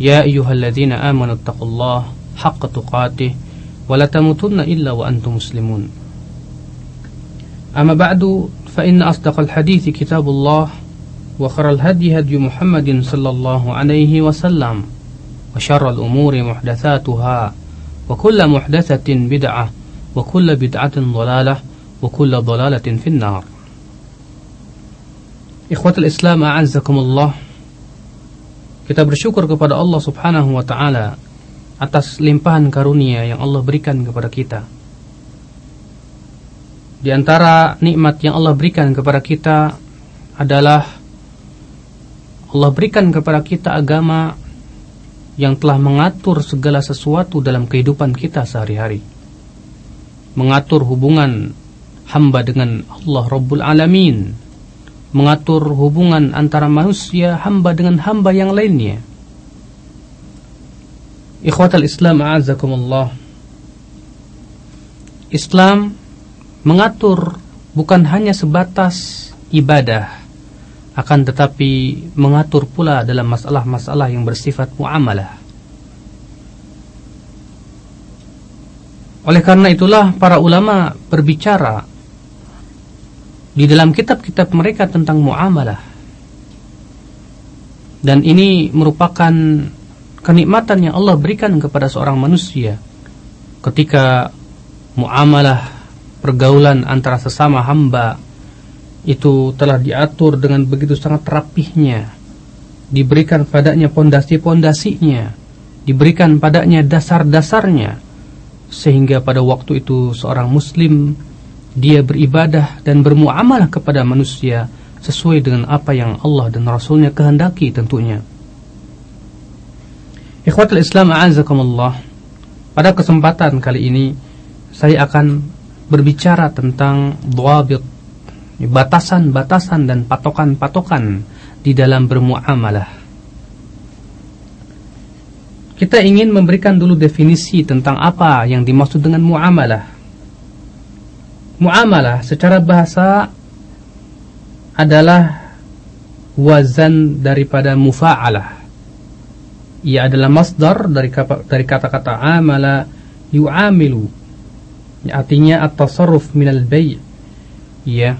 يا أيها الذين آمنوا اتقوا الله حق تقاته ولا تموتن إلا وأنتم مسلمون. أما بعد فإن أصدق الحديث كتاب الله وخر الهدي هدي محمد صلى الله عليه وسلم وشر الأمور محدثاتها وكل محدثة بدعة وكل بدعة ضلالة وكل ضلالة في النار. Ikhwatul Islam a'azzakumullah Kita bersyukur kepada Allah subhanahu wa ta'ala Atas limpahan karunia yang Allah berikan kepada kita. Di antara nikmat yang Allah berikan kepada kita Adalah Allah berikan kepada kita agama Yang telah mengatur segala sesuatu dalam kehidupan kita sehari-hari. Mengatur hubungan hamba dengan Allah Rabbul Alamin mengatur hubungan antara manusia hamba dengan hamba yang lainnya. Ikhwatal Islam a'azakumullah. Islam mengatur bukan hanya sebatas ibadah akan tetapi mengatur pula dalam masalah-masalah yang bersifat muamalah. Oleh karena itulah para ulama berbicara di dalam kitab-kitab mereka tentang muamalah. Dan ini merupakan kenikmatan yang Allah berikan kepada seorang manusia ketika muamalah pergaulan antara sesama hamba itu telah diatur dengan begitu sangat rapihnya diberikan padanya pondasi-pondasinya diberikan padanya dasar-dasarnya sehingga pada waktu itu seorang muslim dia beribadah dan bermuamalah kepada manusia sesuai dengan apa yang Allah dan Rasulnya kehendaki tentunya. Ikhwatul Islam a'azakumullah. Pada kesempatan kali ini Saya akan berbicara tentang Dwabit Batasan-batasan dan patokan-patokan Di dalam bermuamalah. Kita ingin memberikan dulu definisi Tentang apa yang dimaksud dengan muamalah muamalah secara bahasa adalah wazan daripada mufa'alah. Ia adalah masdar dari kata-kata amala yu'amilu. Ya, artinya at-tasarruf minal bay' ya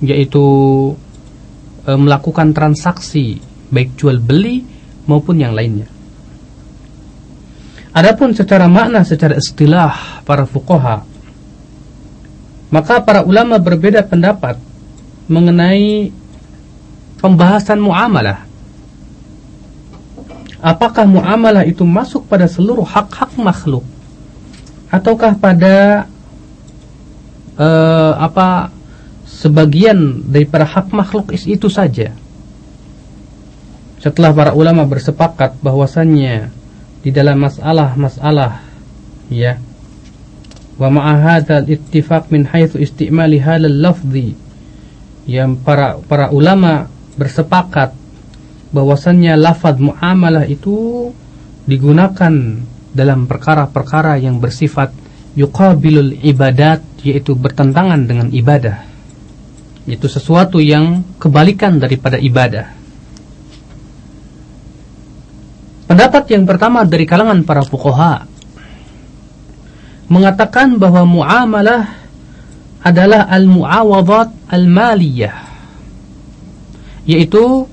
yaitu e, melakukan transaksi baik jual beli maupun yang lainnya. Adapun secara makna secara istilah para fuqaha maka para ulama berbeda pendapat mengenai pembahasan muamalah. Apakah muamalah itu masuk pada seluruh hak-hak makhluk ataukah pada uh, apa sebagian daripada hak makhluk itu saja? Setelah para ulama bersepakat bahwasannya di dalam masalah-masalah ya wa ittifaq min haitsu istimali yang para para ulama bersepakat bahwasannya lafaz muamalah itu digunakan dalam perkara-perkara yang bersifat yuqabilul ibadat yaitu bertentangan dengan ibadah. Itu sesuatu yang kebalikan daripada ibadah. Pendapat yang pertama dari kalangan para fuqaha mengatakan bahwa muamalah adalah al-muawadat al-maliyah. Yaitu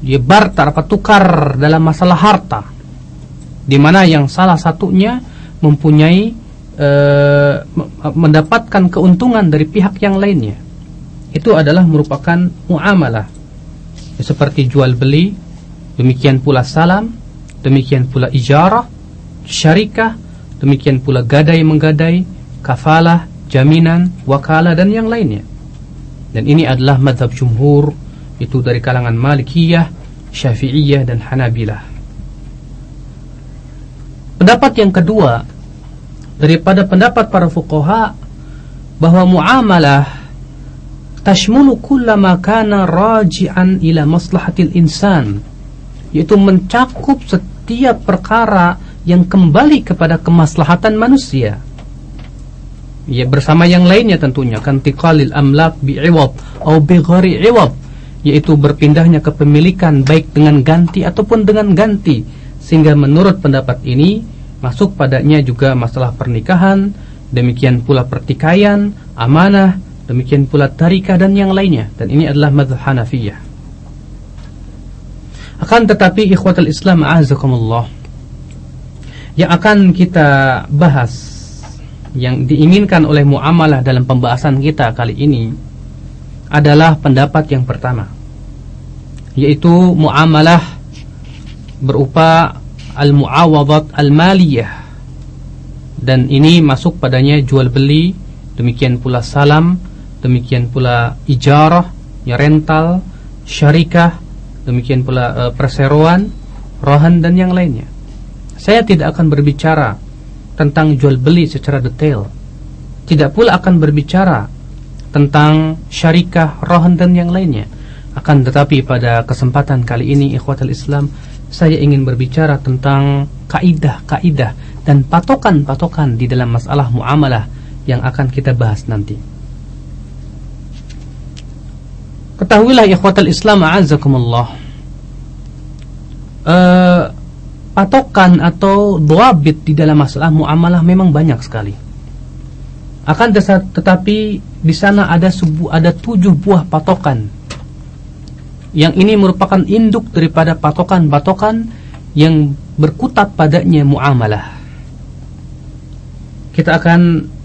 dia barter apa tukar dalam masalah harta. Di mana yang salah satunya mempunyai e, mendapatkan keuntungan dari pihak yang lainnya. Itu adalah merupakan muamalah. Seperti jual beli demikian pula salam demikian pula ijarah syarikah demikian pula gadai menggadai, kafalah, jaminan, wakala dan yang lainnya. Dan ini adalah madhab jumhur itu dari kalangan Malikiyah, Syafi'iyah dan Hanabilah. Pendapat yang kedua daripada pendapat para fuqaha bahwa muamalah tashmulu kullama kana raji'an ila maslahatil insan yaitu mencakup setiap perkara yang kembali kepada kemaslahatan manusia. Ya bersama yang lainnya tentunya kan tiqalil amlak bi'iwad atau bighari iwad yaitu berpindahnya kepemilikan baik dengan ganti ataupun dengan ganti. Sehingga menurut pendapat ini masuk padanya juga masalah pernikahan demikian pula pertikaian amanah demikian pula tarikah dan yang lainnya. Dan ini adalah mazhab Hanafiyah. Akan tetapi ikhwatul Islam azakumullah yang akan kita bahas yang diinginkan oleh muamalah dalam pembahasan kita kali ini adalah pendapat yang pertama yaitu muamalah berupa al-muawadat al-maliyah. Dan ini masuk padanya jual beli demikian pula salam demikian pula ijarah ya rental syarikah demikian pula uh, perseroan rohan dan yang lainnya saya tidak akan berbicara tentang jual beli secara detail tidak pula akan berbicara tentang syarikah rohan dan yang lainnya akan tetapi pada kesempatan kali ini ikhwatul Islam saya ingin berbicara tentang kaidah-kaidah dan patokan-patokan di dalam masalah muamalah yang akan kita bahas nanti. Ketahuilah ikhwatul Islam a'azzakumullah. Uh, patokan atau dwabit di dalam masalah muamalah memang banyak sekali. Akan tetapi di sana ada subuh ada tujuh buah patokan yang ini merupakan induk daripada patokan-patokan yang berkutat padanya muamalah. Kita akan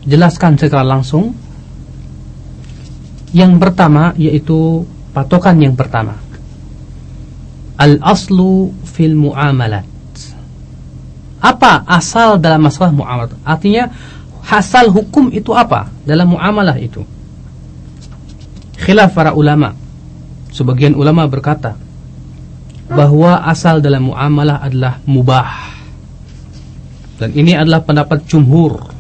jelaskan secara langsung. Yang pertama yaitu patokan yang pertama. Al-aslu fil muamalat. Apa asal dalam masalah muamalah? Artinya asal hukum itu apa dalam muamalah itu? Khilaf para ulama Sebagian ulama berkata bahwa asal dalam muamalah adalah mubah. Dan ini adalah pendapat jumhur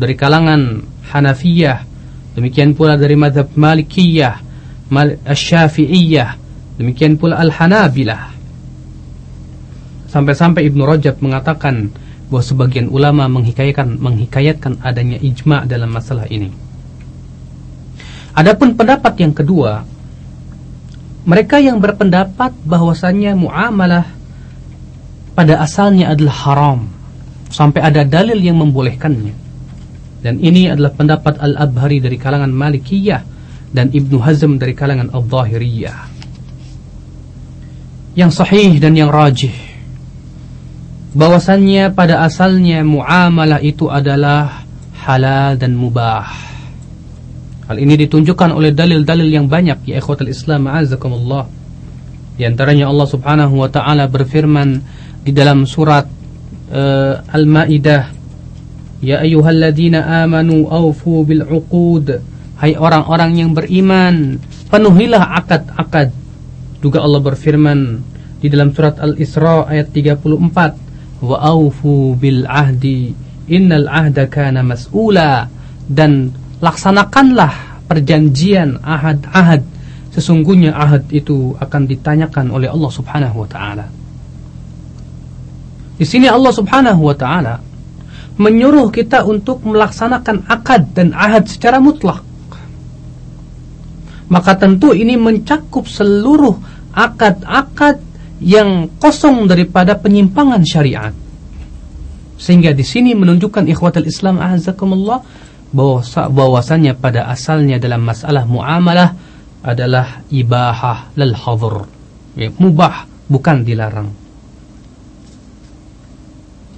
dari kalangan Hanafiyah, demikian pula dari madhab Malikiyah, Mal Syafi'iyah, demikian pula Al-Hanabilah. Sampai-sampai Ibnu Rajab mengatakan bahwa sebagian ulama menghikayatkan menghikayatkan adanya ijma dalam masalah ini. Adapun pendapat yang kedua mereka yang berpendapat bahwasannya muamalah pada asalnya adalah haram sampai ada dalil yang membolehkannya. Dan ini adalah pendapat Al-Abhari dari kalangan Malikiyah dan Ibnu Hazm dari kalangan Al-Zahiriyah. Yang sahih dan yang rajih bahwasannya pada asalnya muamalah itu adalah halal dan mubah Hal ini ditunjukkan oleh dalil-dalil yang banyak ya ikhwatul Islam ma'azakumullah. Di antaranya Allah Subhanahu wa taala berfirman di dalam surat uh, Al-Maidah, "Ya ayyuhalladzina amanu aufu bil 'uqud." Hai orang-orang yang beriman, penuhilah akad-akad. Juga Allah berfirman di dalam surat Al-Isra ayat 34, "Wa aufu bil 'ahdi, innal 'ahda kana mas'ula." Dan laksanakanlah perjanjian ahad-ahad sesungguhnya ahad itu akan ditanyakan oleh Allah Subhanahu wa taala. Di sini Allah Subhanahu wa taala menyuruh kita untuk melaksanakan akad dan ahad secara mutlak. Maka tentu ini mencakup seluruh akad-akad yang kosong daripada penyimpangan syariat. Sehingga di sini menunjukkan ikhwatul Islam azakumullah bahwasanya pada asalnya dalam masalah muamalah adalah ibahah lal hadhr ya, mubah bukan dilarang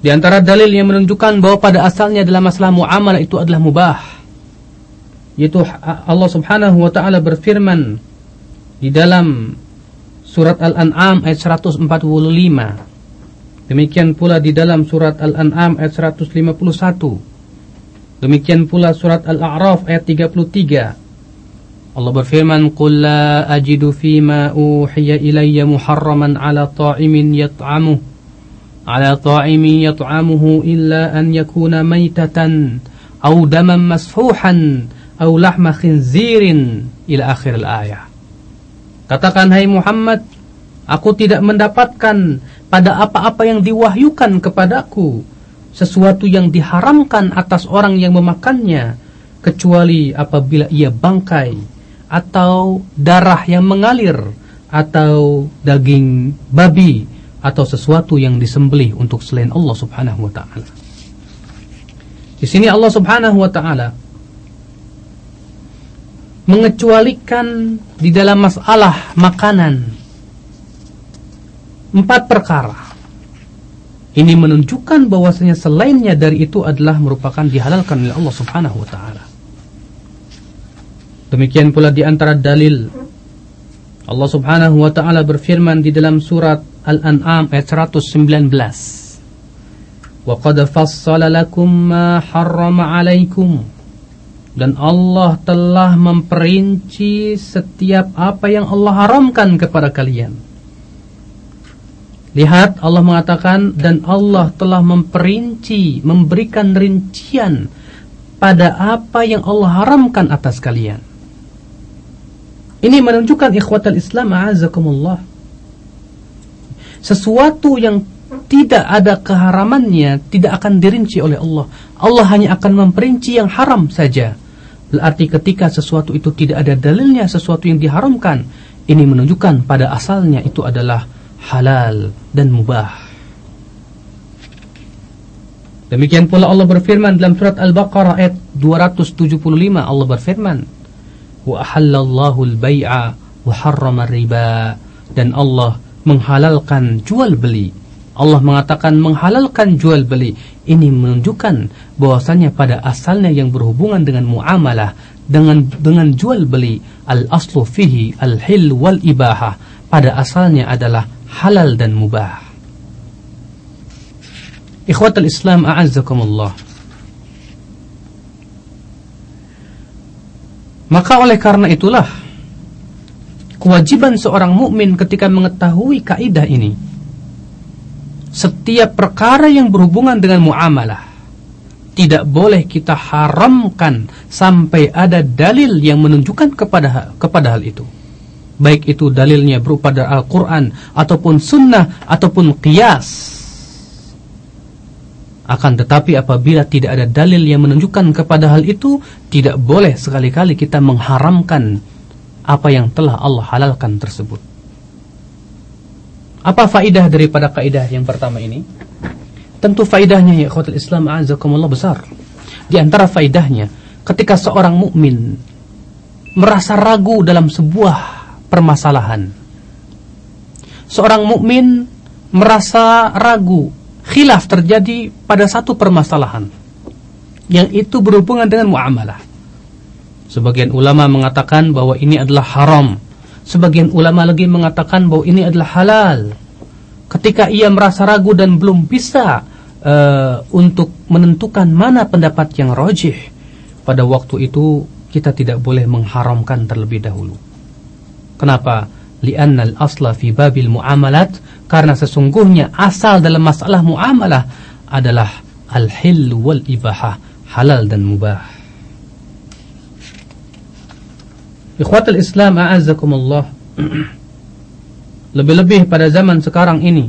di antara dalil yang menunjukkan bahwa pada asalnya dalam masalah muamalah itu adalah mubah yaitu Allah Subhanahu wa taala berfirman di dalam surat Al-An'am ayat 145. Demikian pula di dalam surat Al-An'am ayat 151. Demikian pula surat Al-A'raf ayat 33. Allah berfirman, "Qul la ajidu fima uhiya ilayya muharraman 'ala ta'imin yat'amuhu 'ala ta'imin yat'amuhu illa an yakuna maytatan aw daman masfuhan aw lahma khinzirin" ila akhir al-ayah. Katakan hai Muhammad, aku tidak mendapatkan pada apa-apa yang diwahyukan kepadaku sesuatu yang diharamkan atas orang yang memakannya kecuali apabila ia bangkai atau darah yang mengalir atau daging babi atau sesuatu yang disembelih untuk selain Allah Subhanahu wa taala. Di sini Allah Subhanahu wa taala mengecualikan di dalam masalah makanan empat perkara. Ini menunjukkan bahwasanya selainnya dari itu adalah merupakan dihalalkan oleh Allah Subhanahu wa taala. Demikian pula di antara dalil Allah Subhanahu wa taala berfirman di dalam surat Al-An'am ayat 119. Wa qad fassala lakum ma harrama dan Allah telah memperinci setiap apa yang Allah haramkan kepada kalian. Lihat Allah mengatakan dan Allah telah memperinci, memberikan rincian pada apa yang Allah haramkan atas kalian. Ini menunjukkan ikhwatal Islam a'azakumullah. Sesuatu yang tidak ada keharamannya tidak akan dirinci oleh Allah. Allah hanya akan memperinci yang haram saja. Berarti ketika sesuatu itu tidak ada dalilnya sesuatu yang diharamkan, ini menunjukkan pada asalnya itu adalah halal dan mubah. Demikian pula Allah berfirman dalam surat Al-Baqarah ayat 275 Allah berfirman, "Wa ahallallahu al-bai'a wa harrama riba." Dan Allah menghalalkan jual beli Allah mengatakan menghalalkan jual beli. Ini menunjukkan bahwasanya pada asalnya yang berhubungan dengan muamalah dengan dengan jual beli al aslu fihi al hil wal ibahah pada asalnya adalah halal dan mubah. Ikhwatul Islam a'azzakumullah. Maka oleh karena itulah kewajiban seorang mukmin ketika mengetahui kaidah ini setiap perkara yang berhubungan dengan muamalah tidak boleh kita haramkan sampai ada dalil yang menunjukkan kepada kepada hal itu. Baik itu dalilnya berupa dari Al-Quran ataupun sunnah ataupun qiyas. Akan tetapi apabila tidak ada dalil yang menunjukkan kepada hal itu, tidak boleh sekali-kali kita mengharamkan apa yang telah Allah halalkan tersebut. Apa faidah daripada kaidah yang pertama ini? Tentu faidahnya ya khotul Islam azakumullah besar. Di antara faidahnya, ketika seorang mukmin merasa ragu dalam sebuah permasalahan. Seorang mukmin merasa ragu, khilaf terjadi pada satu permasalahan yang itu berhubungan dengan muamalah. Sebagian ulama mengatakan bahwa ini adalah haram Sebagian ulama lagi mengatakan bahwa ini adalah halal. Ketika ia merasa ragu dan belum bisa uh, untuk menentukan mana pendapat yang rojih, pada waktu itu kita tidak boleh mengharamkan terlebih dahulu. Kenapa? Lianna al-asla fi babil muamalat karena sesungguhnya asal dalam masalah muamalah adalah al-hil wal ibahah, halal dan mubah. Ikhwatul Islam a'azzakumullah. Lebih-lebih pada zaman sekarang ini.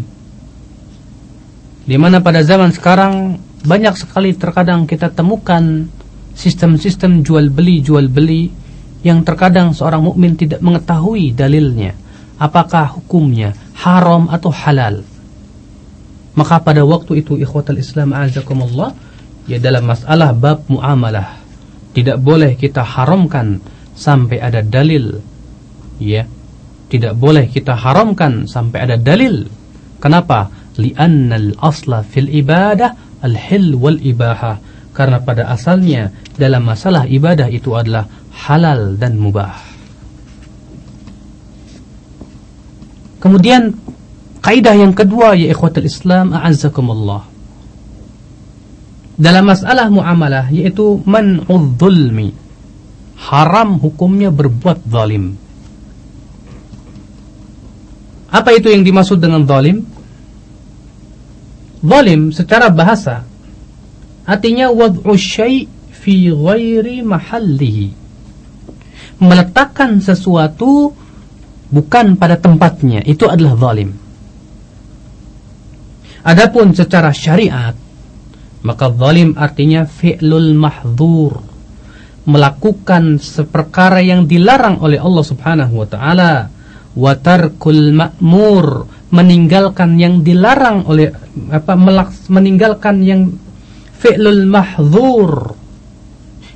Di mana pada zaman sekarang banyak sekali terkadang kita temukan sistem-sistem jual beli jual beli yang terkadang seorang mukmin tidak mengetahui dalilnya. Apakah hukumnya haram atau halal? Maka pada waktu itu ikhwatul Islam a'azzakumullah ya dalam masalah bab muamalah. Tidak boleh kita haramkan sampai ada dalil. Ya tidak boleh kita haramkan sampai ada dalil. Kenapa? Li'annal asla fil ibadah al hil wal ibaha. Karena pada asalnya dalam masalah ibadah itu adalah halal dan mubah. Kemudian kaidah yang kedua ya ikhwatul Islam a'azzakumullah. Dalam masalah muamalah yaitu man'udz zulmi haram hukumnya berbuat zalim. Apa itu yang dimaksud dengan zalim? zalim secara bahasa artinya wad'u syai' fi ghairi mahallihi. Meletakkan sesuatu bukan pada tempatnya, itu adalah zalim. Adapun secara syariat, maka zalim artinya fi'lul mahdzur, melakukan seperkara yang dilarang oleh Allah Subhanahu wa taala, wa tarkul ma'mur, meninggalkan yang dilarang oleh apa meninggalkan yang fi'lul mahdzur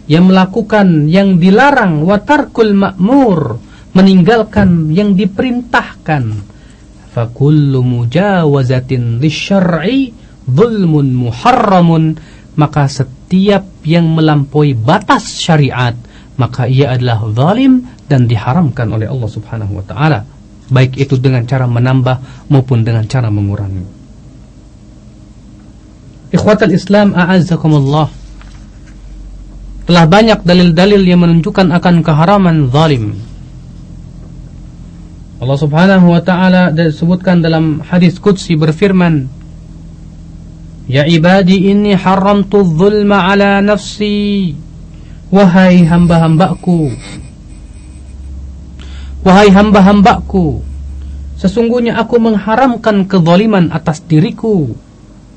yang melakukan yang dilarang. Wa tarkul ma'mur meninggalkan yang diperintahkan. Fakullu mujawazatin lisyar'i zulmun muharramun maka setiap yang melampaui batas syariat maka ia adalah zalim dan diharamkan oleh Allah Subhanahu wa taala. Baik itu dengan cara menambah maupun dengan cara mengurangi. Ikhwatal Islam a'azzakumullah. Telah banyak dalil-dalil yang menunjukkan akan keharaman zalim. Allah Subhanahu wa taala disebutkan dalam hadis qudsi berfirman Ya ibadi inni haramtu dzulma ala nafsi. Wahai hamba-hambaku. Wahai hamba-hambaku Sesungguhnya aku mengharamkan kezaliman atas diriku.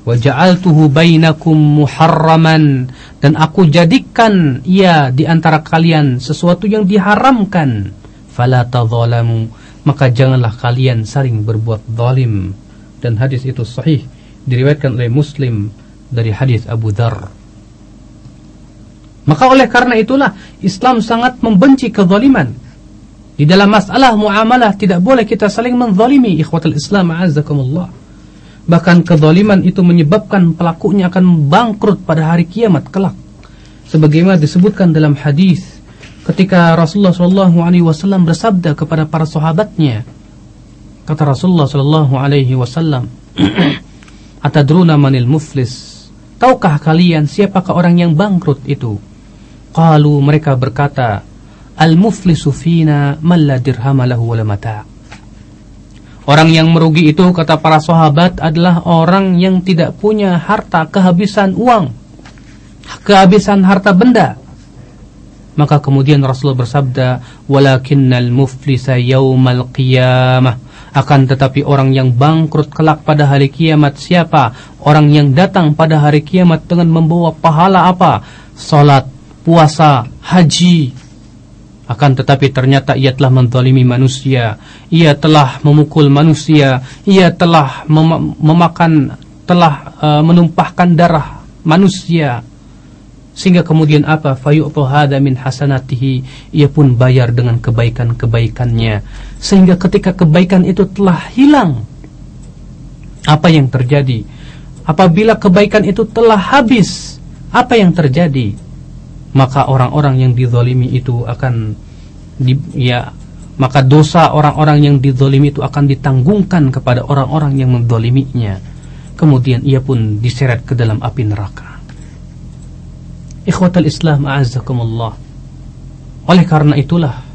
Wa ja'altuhu bainakum muharraman dan aku jadikan ia di antara kalian sesuatu yang diharamkan. Fala tadzalamu maka janganlah kalian saling berbuat zalim. Dan hadis itu sahih diriwayatkan oleh Muslim dari hadis Abu Dhar maka oleh karena itulah Islam sangat membenci kezaliman. Di dalam masalah muamalah tidak boleh kita saling menzalimi ikhwatul Islam azzakumullah bahkan kezaliman itu menyebabkan pelakunya akan bangkrut pada hari kiamat kelak. Sebagaimana disebutkan dalam hadis ketika Rasulullah Shallallahu Alaihi Wasallam bersabda kepada para sahabatnya kata Rasulullah Shallallahu Alaihi Wasallam atadruna manil muflis? Tahukah kalian siapakah orang yang bangkrut itu? Qalu mereka berkata al muflisu fina man la dirham lahu mata. Orang yang merugi itu kata para sahabat adalah orang yang tidak punya harta kehabisan uang, kehabisan harta benda, maka kemudian Rasulullah bersabda, "Walakinnal muflisa yaumal qiyamah." Akan tetapi orang yang bangkrut kelak pada hari kiamat siapa? Orang yang datang pada hari kiamat dengan membawa pahala apa? Salat, puasa, haji. Akan tetapi ternyata ia telah menzalimi manusia. Ia telah memukul manusia. Ia telah mem memakan telah uh, menumpahkan darah manusia sehingga kemudian apa? Fayu'tu hadza min hasanatihi. Ia pun bayar dengan kebaikan-kebaikannya. Sehingga ketika kebaikan itu telah hilang apa yang terjadi? Apabila kebaikan itu telah habis apa yang terjadi? Maka orang-orang yang dizalimi itu akan di, ya maka dosa orang-orang yang dizalimi itu akan ditanggungkan kepada orang-orang yang menzaliminya. Kemudian ia pun diseret ke dalam api neraka Ikhwatal Islam a'azzakumullah. Oleh karena itulah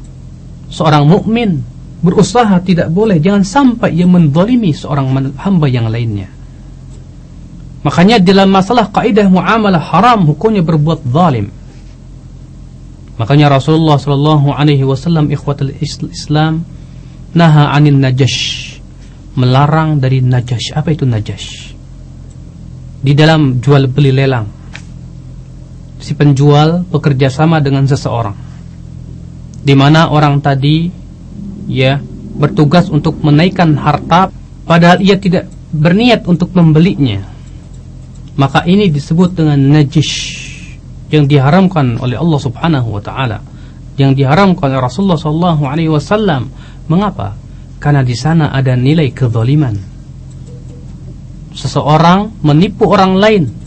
seorang mukmin berusaha tidak boleh jangan sampai ia menzalimi seorang hamba yang lainnya. Makanya dalam masalah kaidah muamalah haram hukumnya berbuat zalim. Makanya Rasulullah sallallahu alaihi wasallam ikhwatul Islam naha 'anil najash melarang dari najash. Apa itu najash? Di dalam jual beli lelang si penjual bekerja sama dengan seseorang. Di mana orang tadi ya bertugas untuk menaikkan harta padahal ia tidak berniat untuk membelinya. Maka ini disebut dengan najis yang diharamkan oleh Allah Subhanahu wa taala. Yang diharamkan oleh Rasulullah sallallahu alaihi wasallam. Mengapa? Karena di sana ada nilai kezaliman. Seseorang menipu orang lain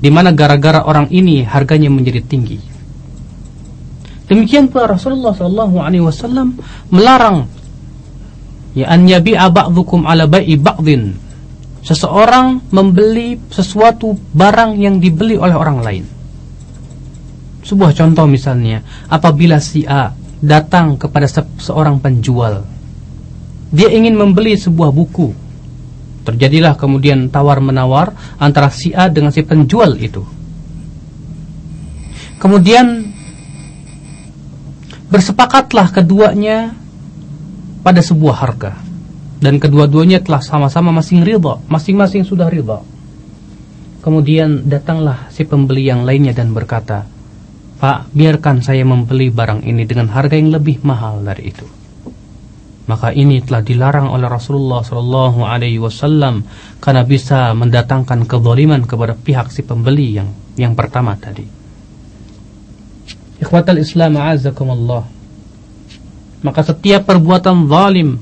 di mana gara-gara orang ini harganya menjadi tinggi. Demikian pula Rasulullah sallallahu alaihi wasallam melarang ya an yabi'a ba'dhukum ala bai'i ba'dhin. Seseorang membeli sesuatu barang yang dibeli oleh orang lain. Sebuah contoh misalnya, apabila si A datang kepada se seorang penjual, dia ingin membeli sebuah buku Terjadilah kemudian tawar-menawar antara si A dengan si penjual itu. Kemudian bersepakatlah keduanya pada sebuah harga dan kedua-duanya telah sama-sama masing ridha, masing-masing sudah ridha. Kemudian datanglah si pembeli yang lainnya dan berkata, "Pak, biarkan saya membeli barang ini dengan harga yang lebih mahal dari itu." Maka ini telah dilarang oleh Rasulullah Shallallahu Alaihi Wasallam karena bisa mendatangkan kezaliman kepada pihak si pembeli yang yang pertama tadi. Ikhwatal Islam azakumullah. Maka setiap perbuatan zalim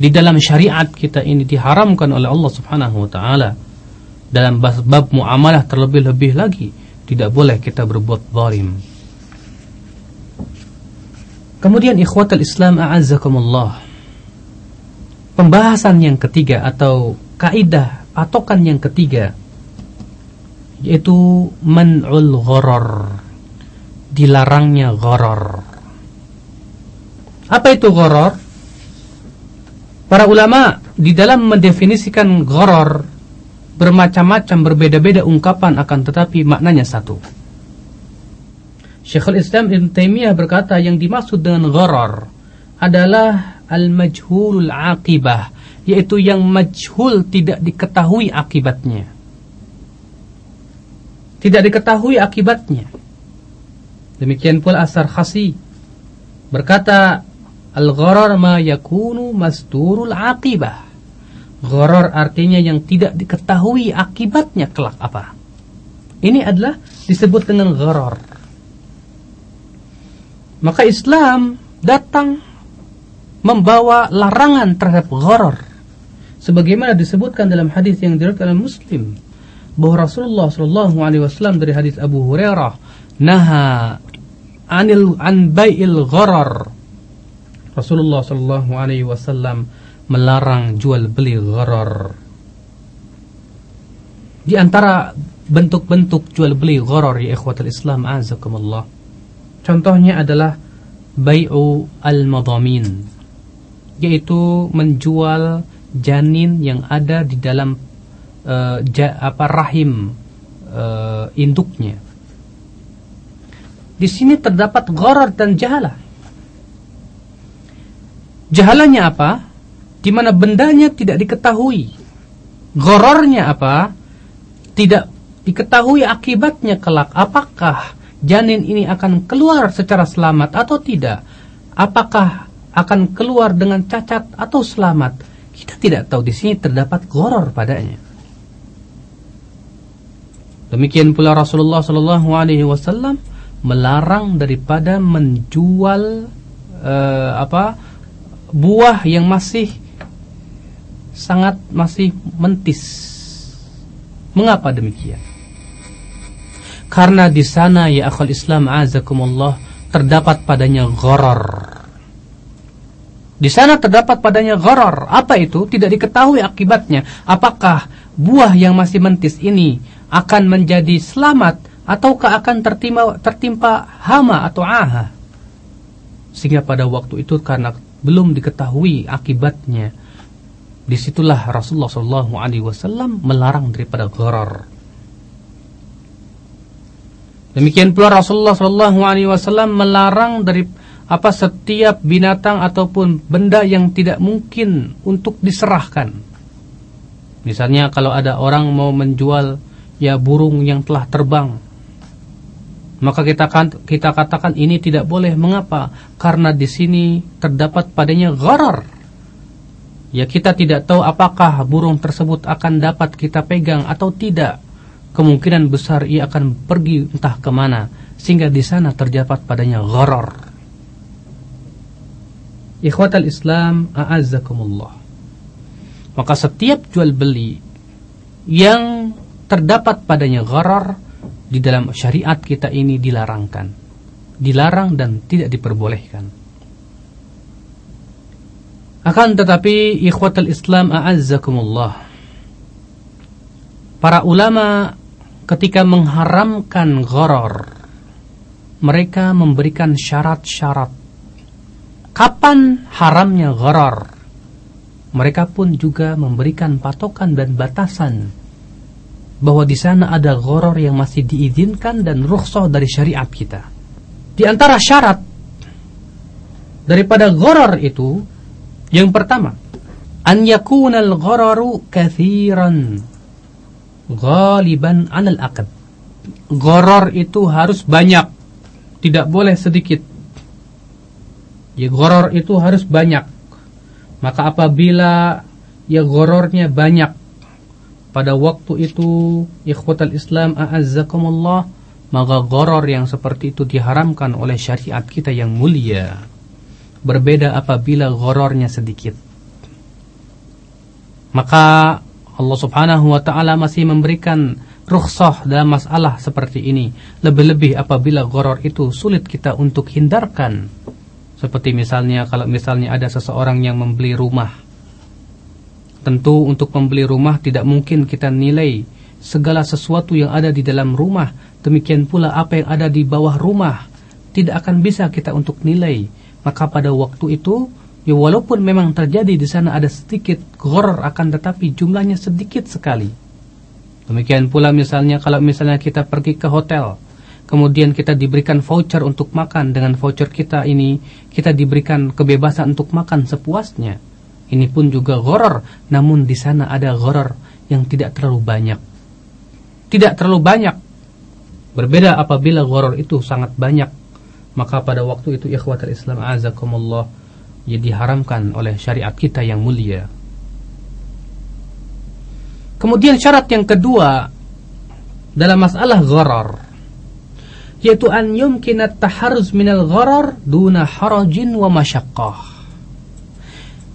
di dalam syariat kita ini diharamkan oleh Allah Subhanahu wa taala. Dalam bab muamalah terlebih-lebih lagi tidak boleh kita berbuat zalim. Kemudian ikhwatal Islam a'azzakumullah pembahasan yang ketiga atau kaidah patokan yang ketiga yaitu man'ul gharar dilarangnya gharar apa itu gharar para ulama di dalam mendefinisikan gharar bermacam-macam berbeda-beda ungkapan akan tetapi maknanya satu. Syekhul Islam Ibn Taimiyah berkata yang dimaksud dengan gharar adalah al-majhulul aqibah yaitu yang majhul tidak diketahui akibatnya. Tidak diketahui akibatnya. Demikian pula asar khasi berkata al-gharar ma yakunu masturul aqibah. Gharar artinya yang tidak diketahui akibatnya kelak apa. Ini adalah disebut dengan gharar. Maka Islam datang membawa larangan terhadap gharar sebagaimana disebutkan dalam hadis yang diriwayatkan oleh Muslim bahwa Rasulullah sallallahu alaihi wasallam dari hadis Abu Hurairah naha anil an bai'il gharar Rasulullah sallallahu alaihi wasallam melarang jual beli gharar di antara bentuk-bentuk jual beli gharar ya ikhwatul Islam azakumullah contohnya adalah bai'u al-madamin yaitu menjual janin yang ada di dalam uh, ja, apa rahim uh, induknya. Di sini terdapat gharar dan jahala. Jahalanya apa? Di mana bendanya tidak diketahui. Ghararnya apa? Tidak diketahui akibatnya kelak. Apakah janin ini akan keluar secara selamat atau tidak? Apakah akan keluar dengan cacat atau selamat. Kita tidak tahu di sini terdapat goror padanya. Demikian pula Rasulullah Shallallahu Alaihi Wasallam melarang daripada menjual uh, apa buah yang masih sangat masih mentis. Mengapa demikian? Karena di sana ya akal Islam azakumullah terdapat padanya goror di sana terdapat padanya gharar. Apa itu? Tidak diketahui akibatnya. Apakah buah yang masih mentis ini akan menjadi selamat ataukah akan tertimpa, tertimpa hama atau aha? Sehingga pada waktu itu karena belum diketahui akibatnya, di situlah Rasulullah SAW melarang daripada gharar. Demikian pula Rasulullah SAW melarang dari apa setiap binatang ataupun benda yang tidak mungkin untuk diserahkan. Misalnya kalau ada orang mau menjual ya burung yang telah terbang, maka kita kan, kita katakan ini tidak boleh. Mengapa? Karena di sini terdapat padanya gharar. Ya kita tidak tahu apakah burung tersebut akan dapat kita pegang atau tidak. Kemungkinan besar ia akan pergi entah ke mana. Sehingga di sana terdapat padanya gharar. Ikhwatal Islam a'azzakumullah. Maka setiap jual beli yang terdapat padanya gharar di dalam syariat kita ini dilarangkan. Dilarang dan tidak diperbolehkan. Akan tetapi ikhwatal Islam a'azzakumullah. Para ulama ketika mengharamkan gharar mereka memberikan syarat-syarat Kapan haramnya gharar? mereka pun juga memberikan patokan dan batasan bahwa di sana ada goror yang masih diizinkan dan rukhsah dari syariat kita. Di antara syarat daripada goror itu yang pertama an yakunal ghararu kathiran ghaliban 'alal aqd. Goror itu harus banyak, tidak boleh sedikit. Ya goror itu harus banyak. Maka apabila ya gorornya banyak pada waktu itu ikhwatal Islam a'azzakumullah maka goror yang seperti itu diharamkan oleh syariat kita yang mulia. Berbeda apabila gorornya sedikit. Maka Allah Subhanahu wa taala masih memberikan rukhsah dalam masalah seperti ini. Lebih-lebih apabila goror itu sulit kita untuk hindarkan. Seperti misalnya kalau misalnya ada seseorang yang membeli rumah. Tentu untuk membeli rumah tidak mungkin kita nilai segala sesuatu yang ada di dalam rumah. Demikian pula apa yang ada di bawah rumah. Tidak akan bisa kita untuk nilai. Maka pada waktu itu, ya walaupun memang terjadi di sana ada sedikit goror akan tetapi jumlahnya sedikit sekali. Demikian pula misalnya kalau misalnya kita pergi ke hotel kemudian kita diberikan voucher untuk makan. Dengan voucher kita ini kita diberikan kebebasan untuk makan sepuasnya. Ini pun juga goror namun di sana ada goror yang tidak terlalu banyak. Tidak terlalu banyak. Berbeda apabila goror itu sangat banyak. Maka pada waktu itu ikhwatul Islam azakumullah ya diharamkan oleh syariat kita yang mulia. Kemudian syarat yang kedua dalam masalah goror yaitu an yumkinat taharuz minal gharar duna harajin wa masyaqqah.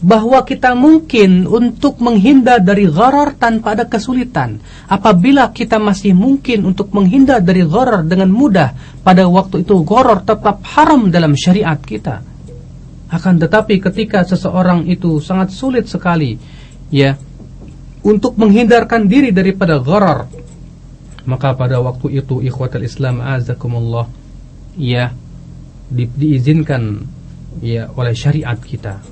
Bahwa kita mungkin untuk menghindar dari gharar tanpa ada kesulitan. Apabila kita masih mungkin untuk menghindar dari gharar dengan mudah pada waktu itu gharar tetap haram dalam syariat kita. Akan tetapi ketika seseorang itu sangat sulit sekali ya untuk menghindarkan diri daripada gharar maka pada waktu itu ikhwatul Islam azakumullah ya di, diizinkan ya oleh syariat kita.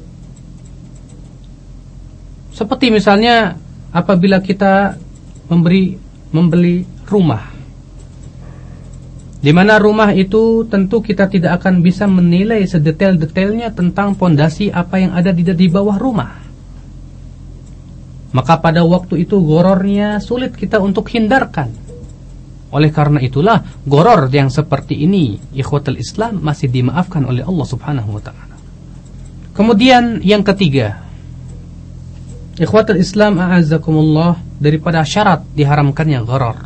Seperti misalnya apabila kita memberi membeli rumah di mana rumah itu tentu kita tidak akan bisa menilai sedetail-detailnya tentang pondasi apa yang ada di, di bawah rumah. Maka pada waktu itu gorornya sulit kita untuk hindarkan. Oleh karena itulah goror yang seperti ini ikhwatul Islam masih dimaafkan oleh Allah Subhanahu wa taala. Kemudian yang ketiga, ikhwatul Islam a'azzakumullah daripada syarat diharamkannya goror.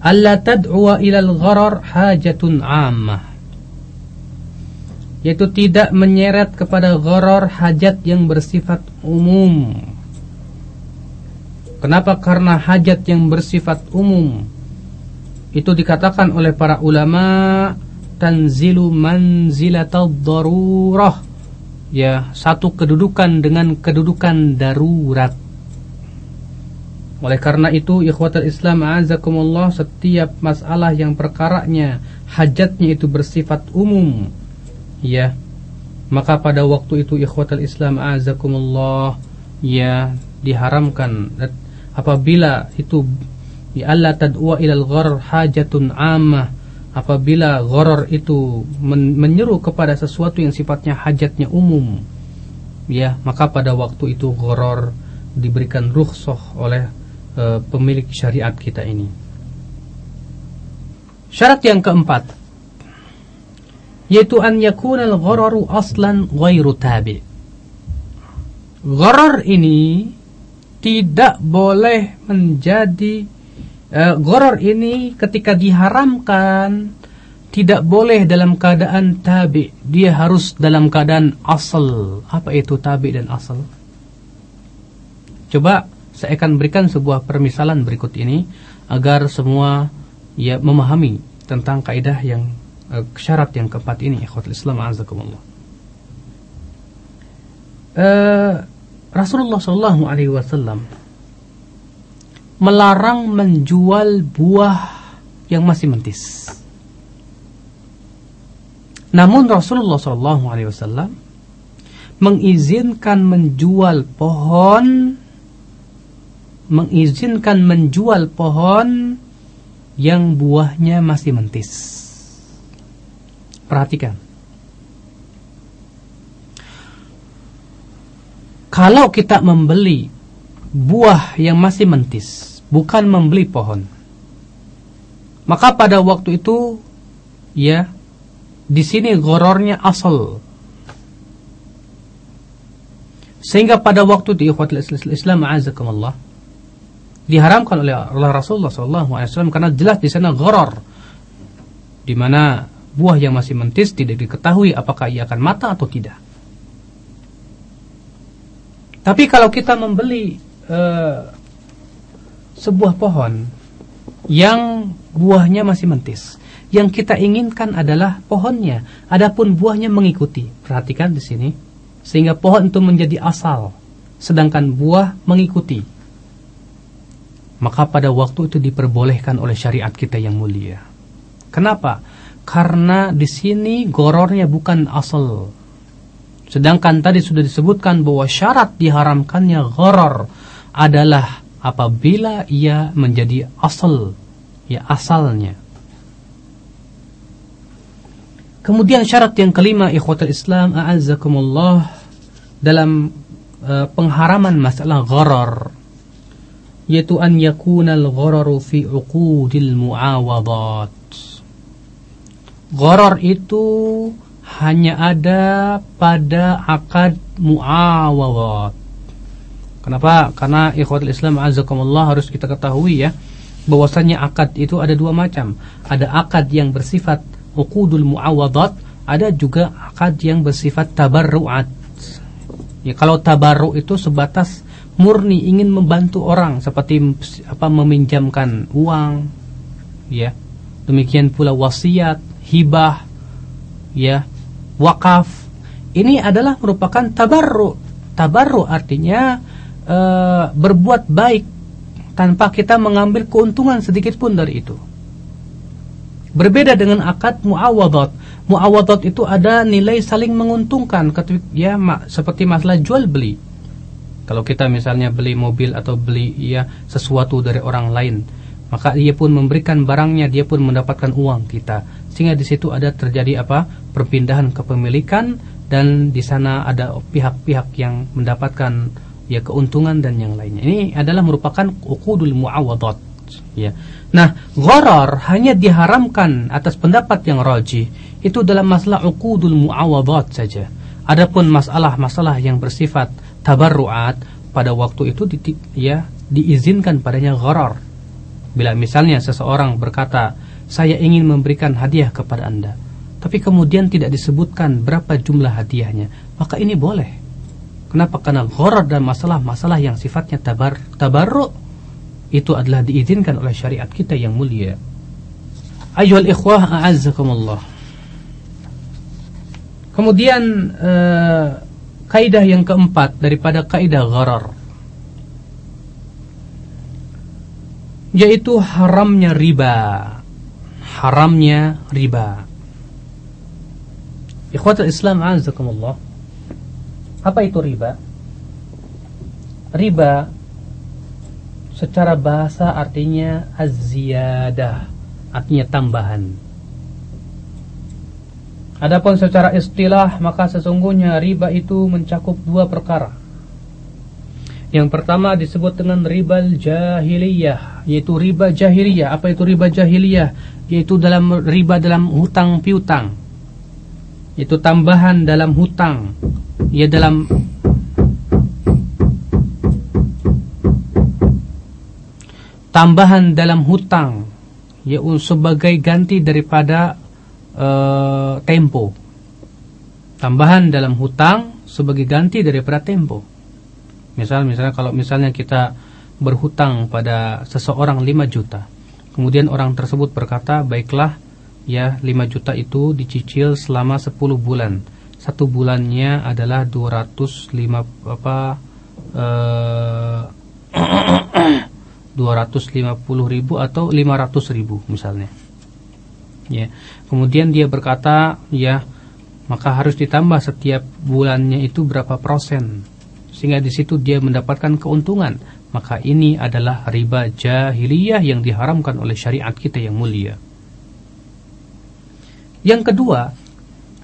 Alla tad'u ila al-gharar hajatun 'ammah. Yaitu tidak menyeret kepada goror hajat yang bersifat umum Kenapa? Karena hajat yang bersifat umum. Itu dikatakan oleh para ulama tanzilu manzilatad darurah ya satu kedudukan dengan kedudukan darurat. Oleh karena itu ikhwatul Islam azakumullah setiap masalah yang perkaranya hajatnya itu bersifat umum. Ya maka pada waktu itu ikhwatul Islam azakumullah ya diharamkan apabila itu ya Allah tad'u ilal gharar hajatun ammah. Apabila gharar itu men menyeru kepada sesuatu yang sifatnya hajatnya umum ya maka pada waktu itu gharar diberikan rukhsah oleh e, pemilik syariat kita ini. Syarat yang keempat yaitu an yakuna al-ghararu aslan ghairu tabi. Gharar ini tidak boleh menjadi uh, goror ini ketika diharamkan tidak boleh dalam keadaan tabi. Dia harus dalam keadaan asal. Apa itu tabi dan asal? Coba saya akan berikan sebuah permisalan berikut ini agar semua ya memahami tentang kaidah yang uh, syarat yang keempat ini ikhwatul Islam azakumullah uh, Rasulullah Shallallahu Alaihi Wasallam melarang menjual buah yang masih mentis. Namun Rasulullah Shallallahu Alaihi Wasallam mengizinkan menjual pohon mengizinkan menjual pohon yang buahnya masih mentis. Perhatikan. Kalau kita membeli buah yang masih mentis, bukan membeli pohon. Maka pada waktu itu ya di sini gorornya asal. Sehingga pada waktu di ikhwatul Islam azakumullah diharamkan oleh Allah Rasulullah SAW karena jelas di sana goror, di mana buah yang masih mentis tidak diketahui apakah ia akan mata atau tidak. Tapi kalau kita membeli uh, sebuah pohon yang buahnya masih mentis, yang kita inginkan adalah pohonnya, adapun buahnya mengikuti. Perhatikan di sini, sehingga pohon itu menjadi asal, sedangkan buah mengikuti maka pada waktu itu diperbolehkan oleh syariat kita yang mulia. Kenapa? Karena di sini gorornya bukan asal. Sedangkan tadi sudah disebutkan bahwa syarat diharamkannya goror adalah apabila ia menjadi asal, ya asalnya. Kemudian syarat yang kelima ikhwatul Islam a'azzakumullah dalam uh, pengharaman masalah gharar yaitu an yakunal ghararu fi uqudil muawadat. Gharar itu hanya ada pada akad muawadat. Kenapa? Karena ikhwatul Islam azakumullah harus kita ketahui ya bahwasanya akad itu ada dua macam. Ada akad yang bersifat uqudul muawadat, ada juga akad yang bersifat tabarruat. Ya kalau tabarru itu sebatas murni ingin membantu orang seperti apa meminjamkan uang ya demikian pula wasiat hibah ya wakaf. Ini adalah merupakan tabarru. Tabarru artinya e, berbuat baik tanpa kita mengambil keuntungan sedikit pun dari itu. Berbeda dengan akad muawadat muawadat itu ada nilai saling menguntungkan ya seperti masalah jual beli. Kalau kita misalnya beli mobil atau beli ya sesuatu dari orang lain, maka dia pun memberikan barangnya, dia pun mendapatkan uang kita. Sehingga di situ ada terjadi apa? perpindahan kepemilikan dan di sana ada pihak-pihak yang mendapatkan ya keuntungan dan yang lainnya. Ini adalah merupakan uqudul muawadat ya. Nah, gharar hanya diharamkan atas pendapat yang rajih itu dalam masalah uqudul muawadat saja. Adapun masalah-masalah yang bersifat tabarruat pada waktu itu di, ya diizinkan padanya gharar. Bila misalnya seseorang berkata, "Saya ingin memberikan hadiah kepada Anda." Tapi kemudian tidak disebutkan berapa jumlah hadiahnya, maka ini boleh. Kenapa? Karena gharar dan masalah-masalah yang sifatnya tabar tabarru itu adalah diizinkan oleh syariat kita yang mulia. Ayyuhal ikhwah a'azzakumullah. Kemudian uh, kaidah yang keempat daripada kaidah gharar yaitu haramnya riba haramnya riba ikhwatul islam azakumullah apa itu riba riba secara bahasa artinya az-ziyadah artinya tambahan Adapun secara istilah maka sesungguhnya riba itu mencakup dua perkara. Yang pertama disebut dengan riba jahiliyah, yaitu riba jahiliyah. Apa itu riba jahiliyah? Yaitu dalam riba dalam hutang piutang. Itu tambahan dalam hutang. Ya dalam tambahan dalam hutang ya sebagai ganti daripada uh, tempo. Tambahan dalam hutang sebagai ganti daripada tempo. Misal misalnya kalau misalnya kita berhutang pada seseorang 5 juta. Kemudian orang tersebut berkata, "Baiklah, ya 5 juta itu dicicil selama 10 bulan. Satu bulannya adalah 205 apa eh 250 ribu atau 500 ribu misalnya. Ya. Kemudian dia berkata ya maka harus ditambah setiap bulannya itu berapa persen? Sehingga di situ dia mendapatkan keuntungan maka ini adalah riba jahiliyah yang diharamkan oleh syariat kita yang mulia yang kedua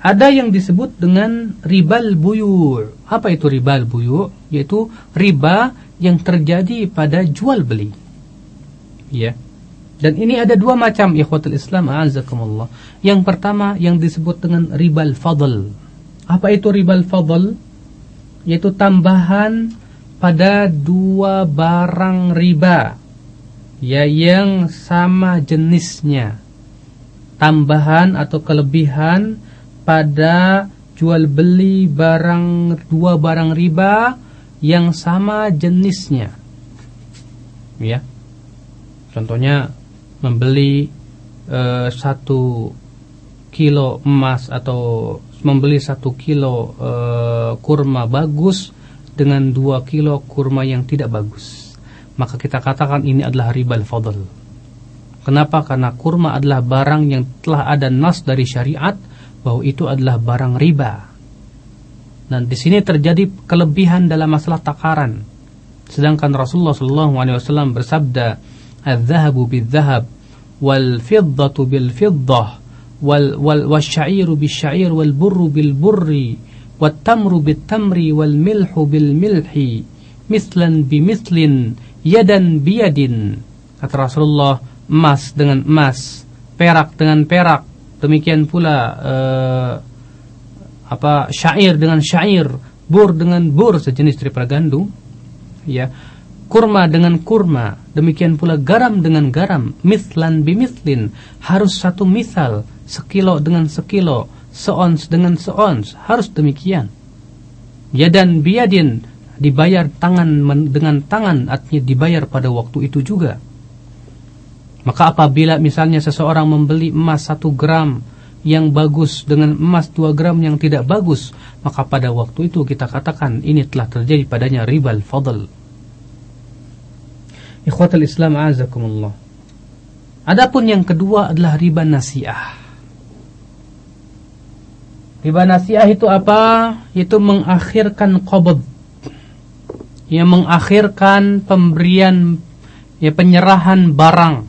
ada yang disebut dengan ribal buyu. Apa itu ribal buyu? Yaitu riba yang terjadi pada jual beli. Ya. Dan ini ada dua macam ikhwatul Islam a'azakumullah. Yang pertama yang disebut dengan ribal fadl. Apa itu ribal fadl? Yaitu tambahan pada dua barang riba ya yang sama jenisnya. Tambahan atau kelebihan pada jual beli barang dua barang riba yang sama jenisnya. Ya. Contohnya membeli uh, satu kilo emas atau membeli satu kilo uh, kurma bagus dengan dua kilo kurma yang tidak bagus. Maka kita katakan ini adalah riba al-fadl. Kenapa? Karena kurma adalah barang yang telah ada nas dari syariat bahwa itu adalah barang riba. Dan di sini terjadi kelebihan dalam masalah takaran. Sedangkan Rasulullah SAW bersabda, "Al-dhahabu bil-dhahab, wal-fiddatu bil-fiddah, wal wal wasyairu bil-syair, wal-burru bil-burri, wat-tamru bil-tamri, wal-milhu bil-milhi, mislan bimislin, yadan biyadin." Kata Rasulullah, emas dengan emas, perak dengan perak, Demikian pula uh, apa syair dengan syair, bur dengan bur sejenis daripada gandum, ya. Kurma dengan kurma, demikian pula garam dengan garam, mislan bimislin, harus satu misal, sekilo dengan sekilo, seons dengan seons, harus demikian. Yadan biadin, dibayar tangan dengan tangan, artinya dibayar pada waktu itu juga. Maka apabila misalnya seseorang membeli emas satu gram yang bagus dengan emas dua gram yang tidak bagus, maka pada waktu itu kita katakan ini telah terjadi padanya ribal fadl. Ikhwatul Islam azakumullah. Adapun yang kedua adalah riba nasiah. Riba nasiah itu apa? Itu mengakhirkan qabd. Yang mengakhirkan pemberian ya penyerahan barang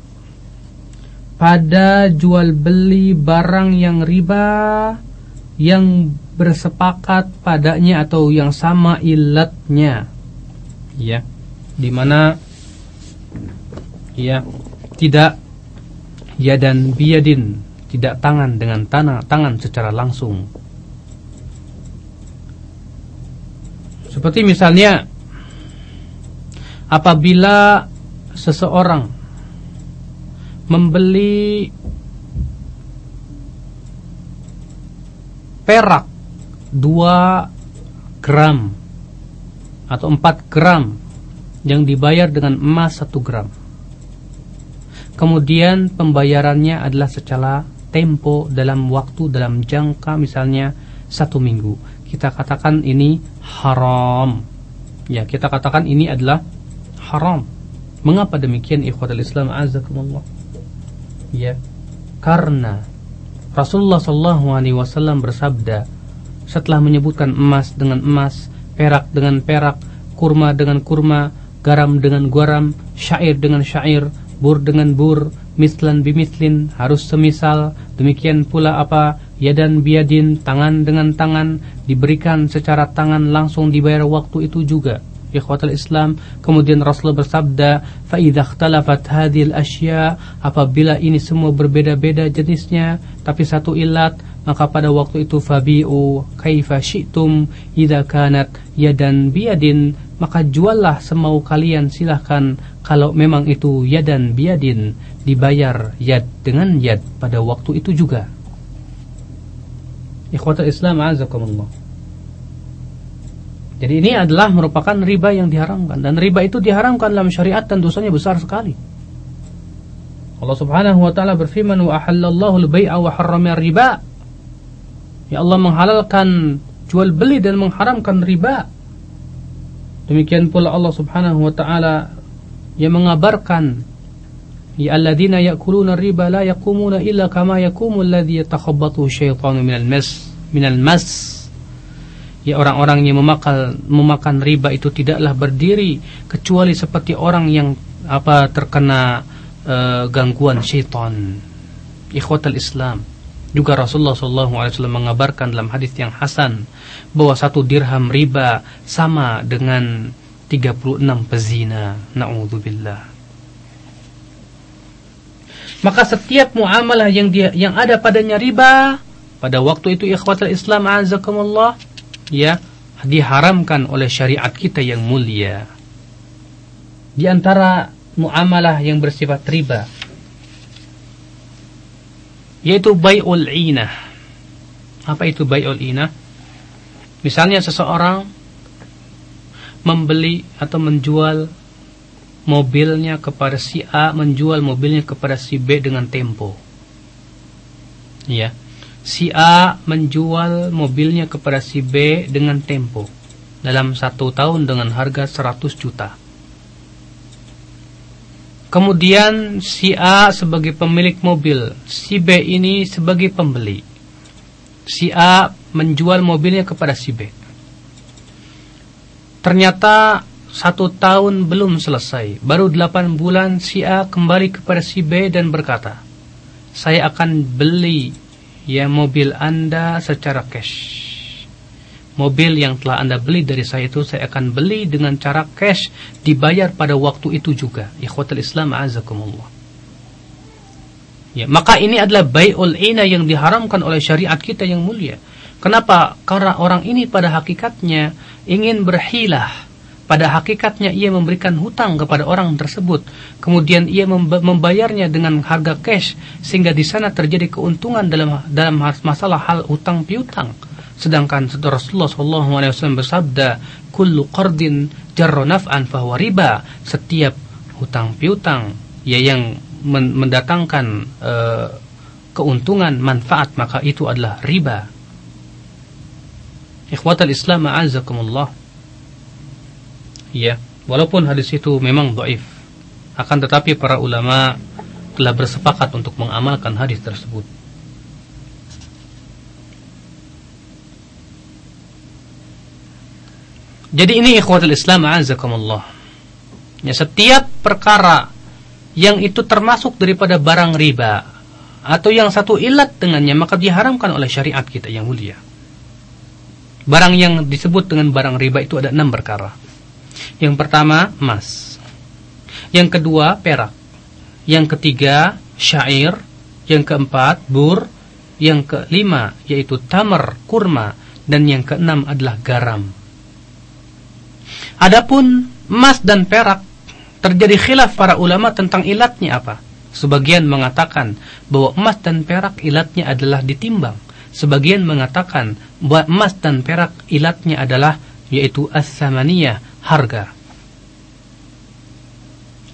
pada jual beli barang yang riba yang bersepakat padanya atau yang sama ilatnya ya di mana ya tidak ya dan biadin tidak tangan dengan tanah tangan secara langsung seperti misalnya apabila seseorang membeli perak 2 gram atau 4 gram yang dibayar dengan emas 1 gram. Kemudian pembayarannya adalah secara tempo dalam waktu dalam jangka misalnya satu minggu. Kita katakan ini haram. Ya, kita katakan ini adalah haram. Mengapa demikian ikhwatul Islam azakumullah? ya karena Rasulullah Shallallahu Alaihi Wasallam bersabda setelah menyebutkan emas dengan emas, perak dengan perak, kurma dengan kurma, garam dengan garam, syair dengan syair, bur dengan bur, mislan bimislin harus semisal, demikian pula apa yadan biadin tangan dengan tangan diberikan secara tangan langsung dibayar waktu itu juga. Ikhwatul Islam kemudian Rasulullah bersabda fa idza ikhtalafat hadhil asya apabila ini semua berbeda-beda jenisnya tapi satu ilat maka pada waktu itu fabi'u kaifa syi'tum idza kanat yadan biadin maka juallah semau kalian silahkan. Kalau memang itu yadan biadin dibayar yad dengan yad pada waktu itu juga ikhwatul Islam azakumullah jadi ini adalah merupakan riba yang diharamkan dan riba itu diharamkan dalam syariat dan dosanya besar sekali. Allah Subhanahu wa taala berfirman wa ahallallahu al-bai'a wa harrama riba. Ya Allah menghalalkan jual beli dan mengharamkan riba. Demikian pula Allah Subhanahu wa taala yang mengabarkan ya alladzina ya'kuluna riba la yaqumuna illa kama yaqumu alladhi yatakhabbathu syaitanu minal mas. minal mas. Ya orang-orang yang memakan memakan riba itu tidaklah berdiri kecuali seperti orang yang apa terkena uh, gangguan syaitan. Ikhwatal Islam. Juga Rasulullah SAW mengabarkan dalam hadis yang hasan bahwa satu dirham riba sama dengan 36 pezina. Naudzubillah maka setiap muamalah yang dia yang ada padanya riba pada waktu itu ikhwatal Islam azakumullah ya diharamkan oleh syariat kita yang mulia. Di antara muamalah yang bersifat riba yaitu bai'ul inah. Apa itu bai'ul inah? Misalnya seseorang membeli atau menjual mobilnya kepada si A, menjual mobilnya kepada si B dengan tempo. Ya si A menjual mobilnya kepada si B dengan tempo dalam satu tahun dengan harga 100 juta. Kemudian si A sebagai pemilik mobil, si B ini sebagai pembeli. Si A menjual mobilnya kepada si B. Ternyata satu tahun belum selesai, baru delapan bulan si A kembali kepada si B dan berkata, saya akan beli ya mobil Anda secara cash. Mobil yang telah Anda beli dari saya itu saya akan beli dengan cara cash dibayar pada waktu itu juga. Ikhwatul Islam azakumullah. Ya, maka ini adalah bai'ul ina yang diharamkan oleh syariat kita yang mulia. Kenapa? Karena orang ini pada hakikatnya ingin berhilah pada hakikatnya ia memberikan hutang kepada orang tersebut, kemudian ia membayarnya dengan harga cash sehingga di sana terjadi keuntungan dalam dalam masalah hal hutang piutang. Sedangkan Rasulullah SAW bersabda, "Kullu qardin jarra naf'an fahuwa riba." Setiap hutang piutang ya yang mendatangkan uh, keuntungan manfaat maka itu adalah riba. Ikhwatal Islam a'azzakumullah ya walaupun hadis itu memang doif akan tetapi para ulama telah bersepakat untuk mengamalkan hadis tersebut. Jadi ini ikhwatul Islam azakumullah ya setiap perkara yang itu termasuk daripada barang riba atau yang satu ilat dengannya maka diharamkan oleh syariat kita yang mulia. Barang yang disebut dengan barang riba itu ada enam perkara yang pertama emas. Yang kedua perak. Yang ketiga syair. Yang keempat bur. Yang kelima yaitu tamar, kurma. Dan yang keenam adalah garam. Adapun emas dan perak terjadi khilaf para ulama tentang ilatnya apa. Sebagian mengatakan bahwa emas dan perak ilatnya adalah ditimbang. Sebagian mengatakan bahwa emas dan perak ilatnya adalah yaitu as-samaniyah, harga.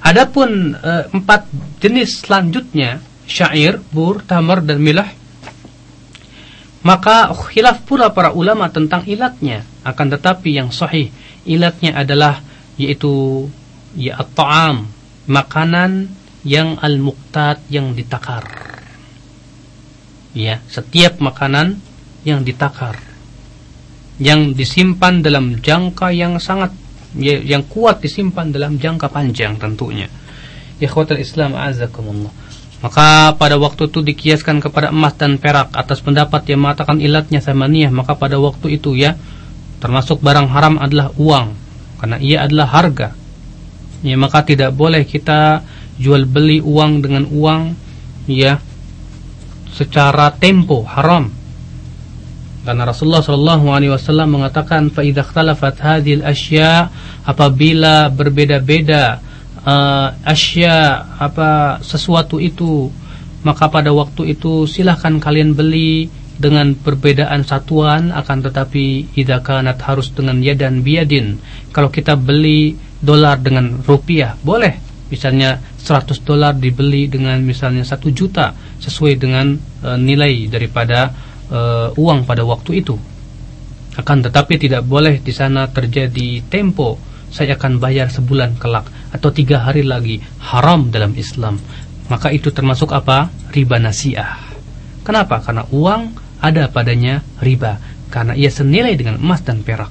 Adapun e, empat jenis selanjutnya, syair, bur, tamar, dan milah, maka khilaf pula para ulama tentang ilatnya. Akan tetapi yang sahih, ilatnya adalah yaitu ya at-ta'am, makanan yang al-muqtad yang ditakar. Ya, setiap makanan yang ditakar. Yang disimpan dalam jangka yang sangat yang kuat disimpan dalam jangka panjang tentunya. Ikhwatul Islam azakumullah. Maka pada waktu itu dikiaskan kepada emas dan perak atas pendapat yang mengatakan ilatnya samaniyah, maka pada waktu itu ya termasuk barang haram adalah uang karena ia adalah harga. Ya maka tidak boleh kita jual beli uang dengan uang ya secara tempo haram karena Rasulullah Shallallahu Alaihi Wasallam mengatakan, "Faidah ikhtalafat hadil asya apabila berbeda-beda uh, asya apa sesuatu itu, maka pada waktu itu silahkan kalian beli dengan perbedaan satuan akan tetapi idza kanat harus dengan yadan biadin. Kalau kita beli dolar dengan rupiah, boleh. Misalnya 100 dolar dibeli dengan misalnya 1 juta sesuai dengan uh, nilai daripada uh, uang pada waktu itu. Akan tetapi tidak boleh di sana terjadi tempo saya akan bayar sebulan kelak atau tiga hari lagi haram dalam Islam. Maka itu termasuk apa? Riba nasiah. Kenapa? Karena uang ada padanya riba karena ia senilai dengan emas dan perak.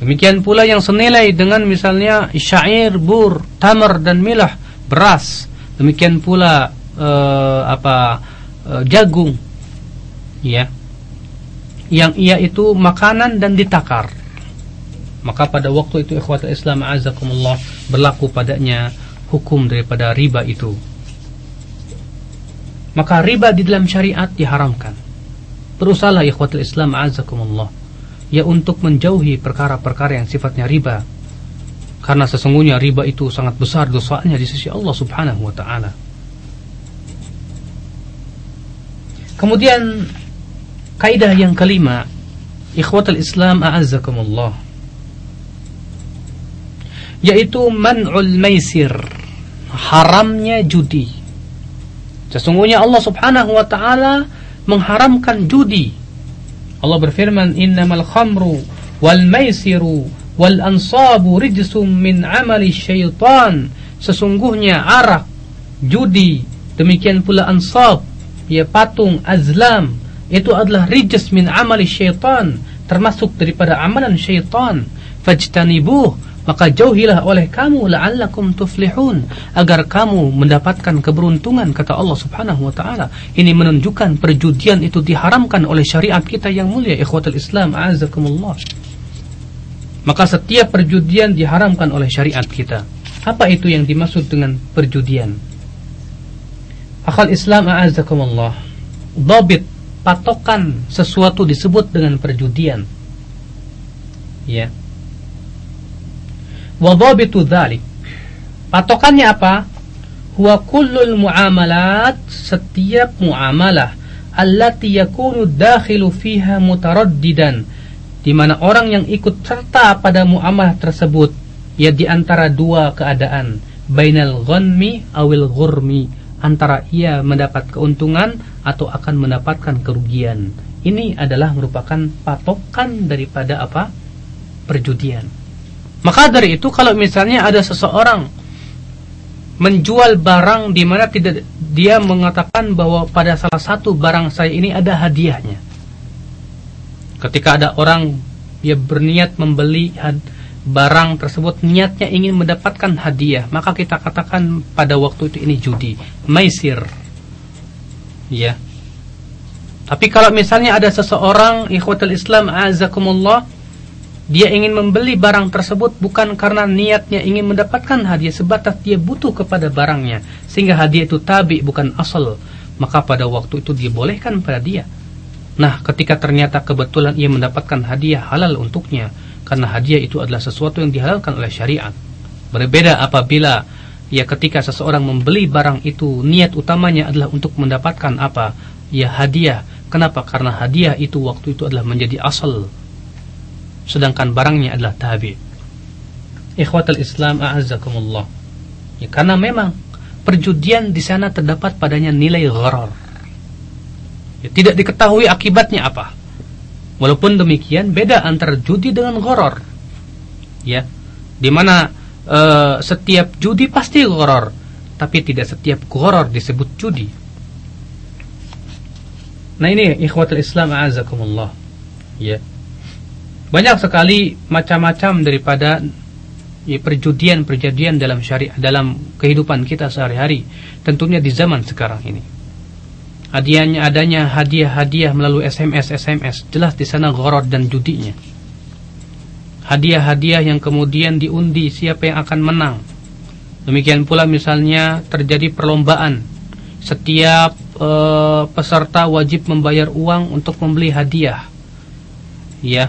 Demikian pula yang senilai dengan misalnya syair, bur, tamar dan milah, beras. Demikian pula uh, apa uh, jagung. Ya. Yang ia itu makanan dan ditakar. Maka pada waktu itu ikhwatul Islam azakumullah berlaku padanya hukum daripada riba itu. Maka riba di dalam syariat diharamkan. Berusahalah ikhwatul Islam azakumullah ya untuk menjauhi perkara-perkara yang sifatnya riba. Karena sesungguhnya riba itu sangat besar dosanya di sisi Allah Subhanahu wa taala. Kemudian kaidah yang kelima, ikhwatul Islam a'azzakumullah. Yaitu man'ul maisir haramnya judi. Sesungguhnya Allah subhanahu wa ta'ala mengharamkan judi. Allah berfirman innamal khamru wal maisiru wal ansabu rijsum min amali syaitan. Sesungguhnya arak judi demikian pula ansab ya patung azlam itu adalah rijs min amali syaitan termasuk daripada amalan syaitan fajtanibuh maka jauhilah oleh kamu la'allakum tuflihun agar kamu mendapatkan keberuntungan kata Allah Subhanahu wa taala. Ini menunjukkan perjudian itu diharamkan oleh syariat kita yang mulia ikhwatul Islam azakumullah. Maka setiap perjudian diharamkan oleh syariat kita. Apa itu yang dimaksud dengan perjudian? Akal Islam a'azakumullah. Dobit, patokan sesuatu disebut dengan perjudian. Ya. Wadhabitu dhalik. Patokannya apa? Huwa kullul muamalat, setiap muamalah allati yakunu dakhilu fiha mutaraddidan di mana orang yang ikut serta pada muamalah tersebut ya di antara dua keadaan bainal ghanmi awil ghurmi antara ia mendapat keuntungan atau akan mendapatkan kerugian. Ini adalah merupakan patokan daripada apa? Perjudian. Maka dari itu kalau misalnya ada seseorang menjual barang di mana tidak dia mengatakan bahwa pada salah satu barang saya ini ada hadiahnya. Ketika ada orang dia berniat membeli barang tersebut niatnya ingin mendapatkan hadiah, maka kita katakan pada waktu itu ini judi, maisir. Ya. Tapi kalau misalnya ada seseorang ikhwatul Islam azakumullah dia ingin membeli barang tersebut bukan karena niatnya ingin mendapatkan hadiah sebatas dia butuh kepada barangnya sehingga hadiah itu tabi bukan asal maka pada waktu itu dibolehkan pada dia nah ketika ternyata kebetulan ia mendapatkan hadiah halal untuknya karena hadiah itu adalah sesuatu yang dihalalkan oleh syariat berbeda apabila ya ketika seseorang membeli barang itu niat utamanya adalah untuk mendapatkan apa ya hadiah kenapa karena hadiah itu waktu itu adalah menjadi asal sedangkan barangnya adalah tabi. Ikhwatul Islam a'azzakumullah. Ya, karena memang perjudian di sana terdapat padanya nilai gharar. Ya, tidak diketahui akibatnya apa. Walaupun demikian beda antara judi dengan gharar. Ya. Di mana uh, setiap judi pasti gharar, tapi tidak setiap gharar disebut judi. Nah ini ikhwatul Islam a'azzakumullah. Ya. Banyak sekali macam-macam daripada ya, perjudian-perjudian dalam syariat dalam kehidupan kita sehari-hari, tentunya di zaman sekarang ini. Hadiahnya adanya hadiah-hadiah melalui SMS SMS, jelas di sana gorot dan judinya. Hadiah-hadiah yang kemudian diundi siapa yang akan menang. Demikian pula misalnya terjadi perlombaan. Setiap uh, peserta wajib membayar uang untuk membeli hadiah. Ya,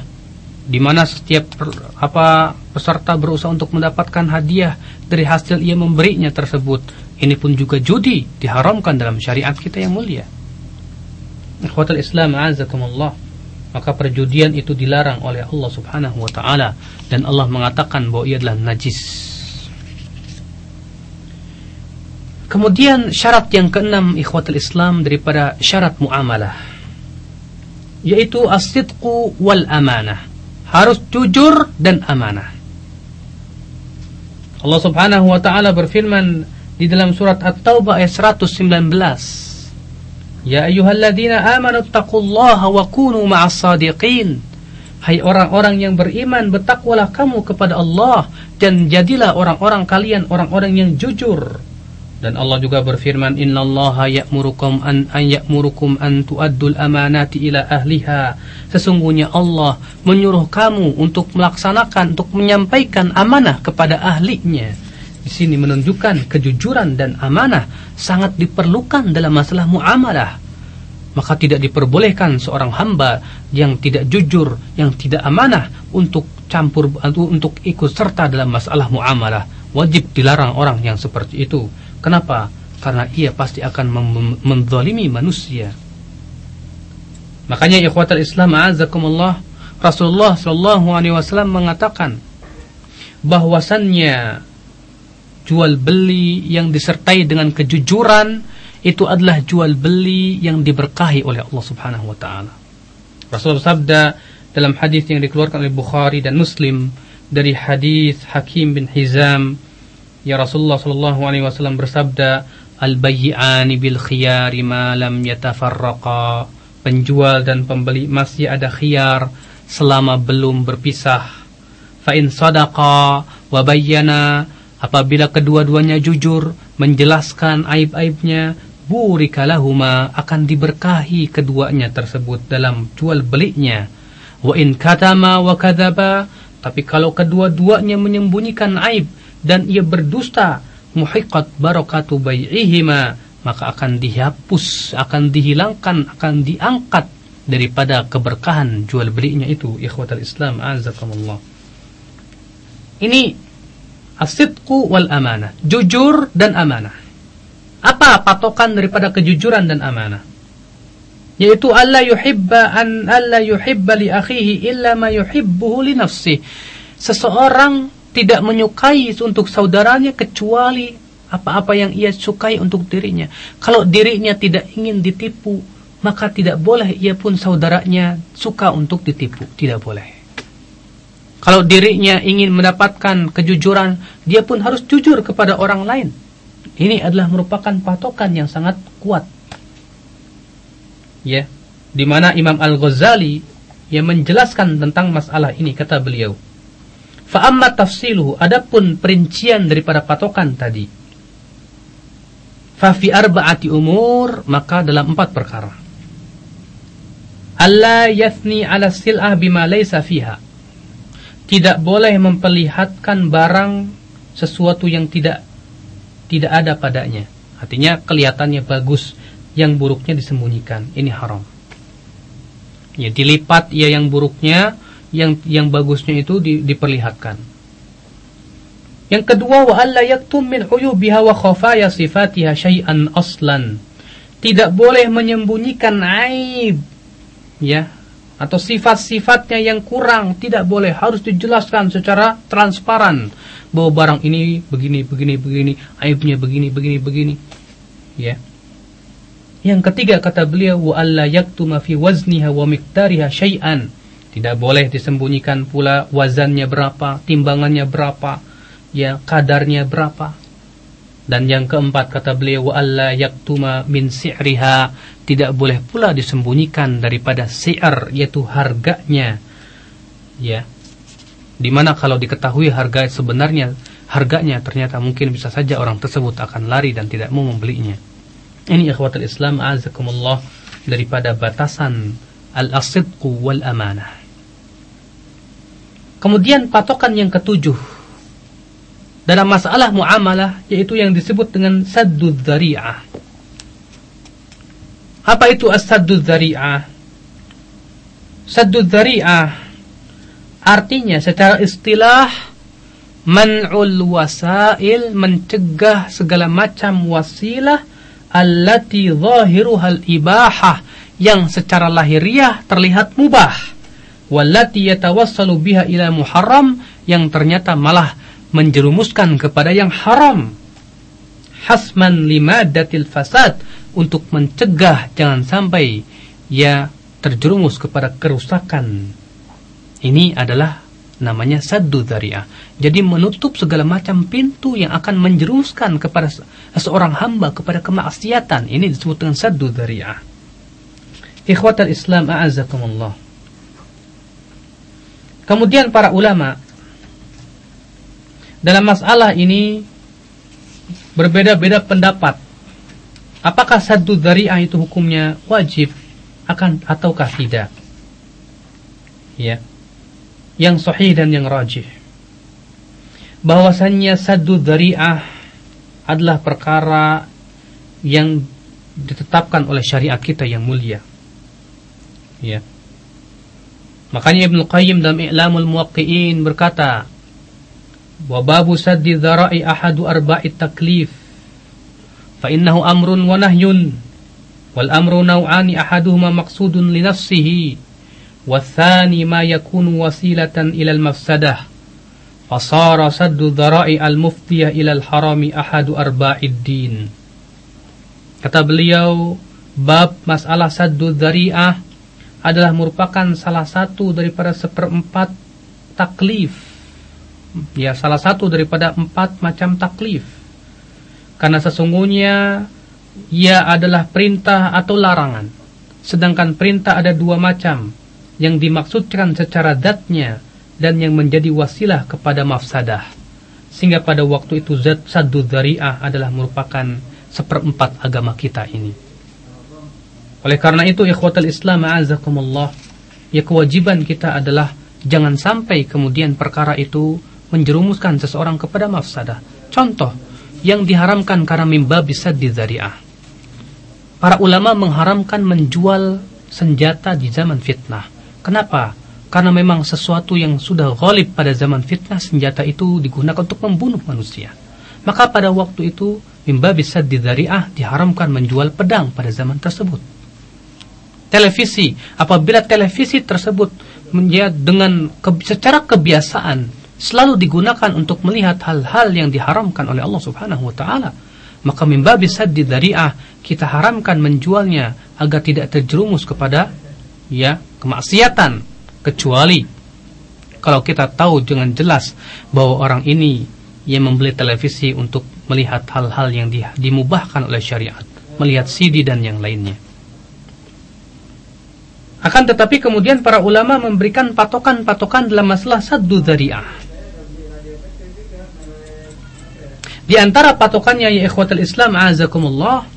di mana setiap apa peserta berusaha untuk mendapatkan hadiah dari hasil ia memberinya tersebut. Ini pun juga judi diharamkan dalam syariat kita yang mulia. Ikhwatul Islam azakumullah. Maka perjudian itu dilarang oleh Allah Subhanahu wa taala dan Allah mengatakan bahwa ia adalah najis. Kemudian syarat yang keenam ikhwatul Islam daripada syarat muamalah yaitu as-sidqu wal amanah harus jujur dan amanah. Allah Subhanahu wa taala berfirman di dalam surat At-Taubah ayat 119. Ya ayyuhalladzina amanu taqullaha wa kunu ma'as sadiqin. Hai orang-orang yang beriman, bertakwalah kamu kepada Allah dan jadilah orang-orang kalian orang-orang yang jujur. Dan Allah juga berfirman, "Innallaha ya'murukum an an ya'murukum an tu'addul amanati ila ahliha." Sesungguhnya Allah menyuruh kamu untuk melaksanakan, untuk menyampaikan amanah kepada ahlinya. Di sini menunjukkan kejujuran dan amanah sangat diperlukan dalam masalah muamalah. Maka tidak diperbolehkan seorang hamba yang tidak jujur, yang tidak amanah untuk campur untuk ikut serta dalam masalah muamalah. Wajib dilarang orang yang seperti itu Kenapa? Karena ia pasti akan menzalimi manusia. Makanya ikhwatal Islam azakumullah Rasulullah sallallahu alaihi wasallam mengatakan bahwasannya jual beli yang disertai dengan kejujuran itu adalah jual beli yang diberkahi oleh Allah Subhanahu wa taala. Rasulullah sabda dalam hadis yang dikeluarkan oleh Bukhari dan Muslim dari hadis Hakim bin Hizam Ya Rasulullah sallallahu alaihi wasallam bersabda, "Al-bayyi'ani bil khiyari ma lam yatafarraqa." Penjual dan pembeli masih ada khiyar selama belum berpisah. Fa in sadaqa wa bayyana apabila kedua-duanya jujur menjelaskan aib-aibnya, burikalahuma akan diberkahi keduanya tersebut dalam jual belinya. Wa in katama wa kadzaba tapi kalau kedua-duanya menyembunyikan aib dan ia berdusta muhiqat barakatu bai'ihima maka akan dihapus akan dihilangkan akan diangkat daripada keberkahan jual belinya itu ikhwatal Islam azakumullah ini asidku wal amanah jujur dan amanah apa patokan daripada kejujuran dan amanah yaitu Allah yuhibba an alla yuhibba li akhihi illa ma yuhibbuhu li nafsihi seseorang tidak menyukai untuk saudaranya kecuali apa-apa yang ia sukai untuk dirinya. Kalau dirinya tidak ingin ditipu, maka tidak boleh ia pun saudaranya suka untuk ditipu. Tidak boleh. Kalau dirinya ingin mendapatkan kejujuran, dia pun harus jujur kepada orang lain. Ini adalah merupakan patokan yang sangat kuat. Ya, di mana Imam Al-Ghazali yang menjelaskan tentang masalah ini kata beliau Fa'amma tafsiluhu, adapun perincian daripada patokan tadi. Fafi arba'ati umur, maka dalam empat perkara. Allah yathni ala sil'ah bima laysa fiha. Tidak boleh memperlihatkan barang sesuatu yang tidak tidak ada padanya. Artinya kelihatannya bagus, yang buruknya disembunyikan. Ini haram. Ya, dilipat ya yang buruknya, yang yang bagusnya itu di, diperlihatkan. Yang kedua wa alla yaktum min uyubiha wa khafaya sifatiha syai'an aslan. Tidak boleh menyembunyikan aib ya atau sifat-sifatnya yang kurang tidak boleh. Harus dijelaskan secara transparan. Bahwa barang ini begini begini begini aibnya begini begini begini. Ya. Yang ketiga kata beliau wa alla yaktuma fi wazniha wa miqdariha syai'an. Tidak boleh disembunyikan pula wazannya berapa, timbangannya berapa, ya kadarnya berapa. Dan yang keempat kata beliau wa alla yaktuma min si'riha tidak boleh pula disembunyikan daripada si'ar yaitu harganya. Ya. Di mana kalau diketahui harga sebenarnya harganya ternyata mungkin bisa saja orang tersebut akan lari dan tidak mau membelinya. Ini ikhwatul Islam azakumullah daripada batasan al-asidqu wal amanah. Kemudian patokan yang ketujuh dalam masalah muamalah yaitu yang disebut dengan saddud dzari'ah. Apa itu as-saddud dzari'ah? Dzari'ah artinya secara istilah man'ul wasail mencegah segala macam wasilah allati zahiruhal ibahah yang secara lahiriah terlihat mubah wallati yatawassalu biha ila muharram yang ternyata malah menjerumuskan kepada yang haram. Hasman limadatil fasad untuk mencegah jangan sampai ya terjerumus kepada kerusakan. Ini adalah namanya saddu dzari'ah. Jadi menutup segala macam pintu yang akan menjerumuskan kepada seorang hamba kepada kemaksiatan. Ini disebut dengan saddu dzari'ah. Ikhwatal Islam a'azakumullah. Kemudian para ulama dalam masalah ini berbeda-beda pendapat. Apakah satu dzari'ah itu hukumnya wajib akan ataukah tidak? Ya. Yang sahih dan yang rajih. Bahwasannya satu dzari'ah adalah perkara yang ditetapkan oleh syariat kita yang mulia. Ya. Makanya Ibnu Qayyim dalam I'lamul Muwaqqi'in berkata, "Wa babu saddi dzara'i ahadu arba'i taklif, fa innahu amrun wa nahyun, wal amru naw'ani ahaduhuma maqsudun li nafsihi, tsani ma yakunu wasilatan ila al-mafsadah." Fasara saddu dzara'i al-muftiyah ila al-harami ahadu arba'id din. Kata beliau, bab masalah saddu dzari'ah adalah merupakan salah satu daripada seperempat taklif. Ya, salah satu daripada empat macam taklif. Karena sesungguhnya ia adalah perintah atau larangan. Sedangkan perintah ada dua macam yang dimaksudkan secara zatnya dan yang menjadi wasilah kepada mafsadah. Sehingga pada waktu itu zat saddu dzari'ah adalah merupakan seperempat agama kita ini. Oleh karena itu ikhwatal Islam a'azakumullah ya kewajiban kita adalah jangan sampai kemudian perkara itu menjerumuskan seseorang kepada mafsadah. Contoh yang diharamkan karena mimba bisa dizariah. Para ulama mengharamkan menjual senjata di zaman fitnah. Kenapa? Karena memang sesuatu yang sudah ghalib pada zaman fitnah senjata itu digunakan untuk membunuh manusia. Maka pada waktu itu mimba bisa dizariah diharamkan menjual pedang pada zaman tersebut televisi apabila televisi tersebut menjadi dengan secara kebiasaan selalu digunakan untuk melihat hal-hal yang diharamkan oleh Allah Subhanahu wa taala. Maka mimbabi saddi dari'ah kita haramkan menjualnya agar tidak terjerumus kepada ya kemaksiatan. Kecuali kalau kita tahu dengan jelas bahwa orang ini yang membeli televisi untuk melihat hal-hal yang dimubahkan oleh syariat melihat CD dan yang lainnya. Akan tetapi kemudian para ulama memberikan patokan-patokan dalam masalah saddu dzari'ah. Di antara patokannya ya ikhwatul Islam azakumullah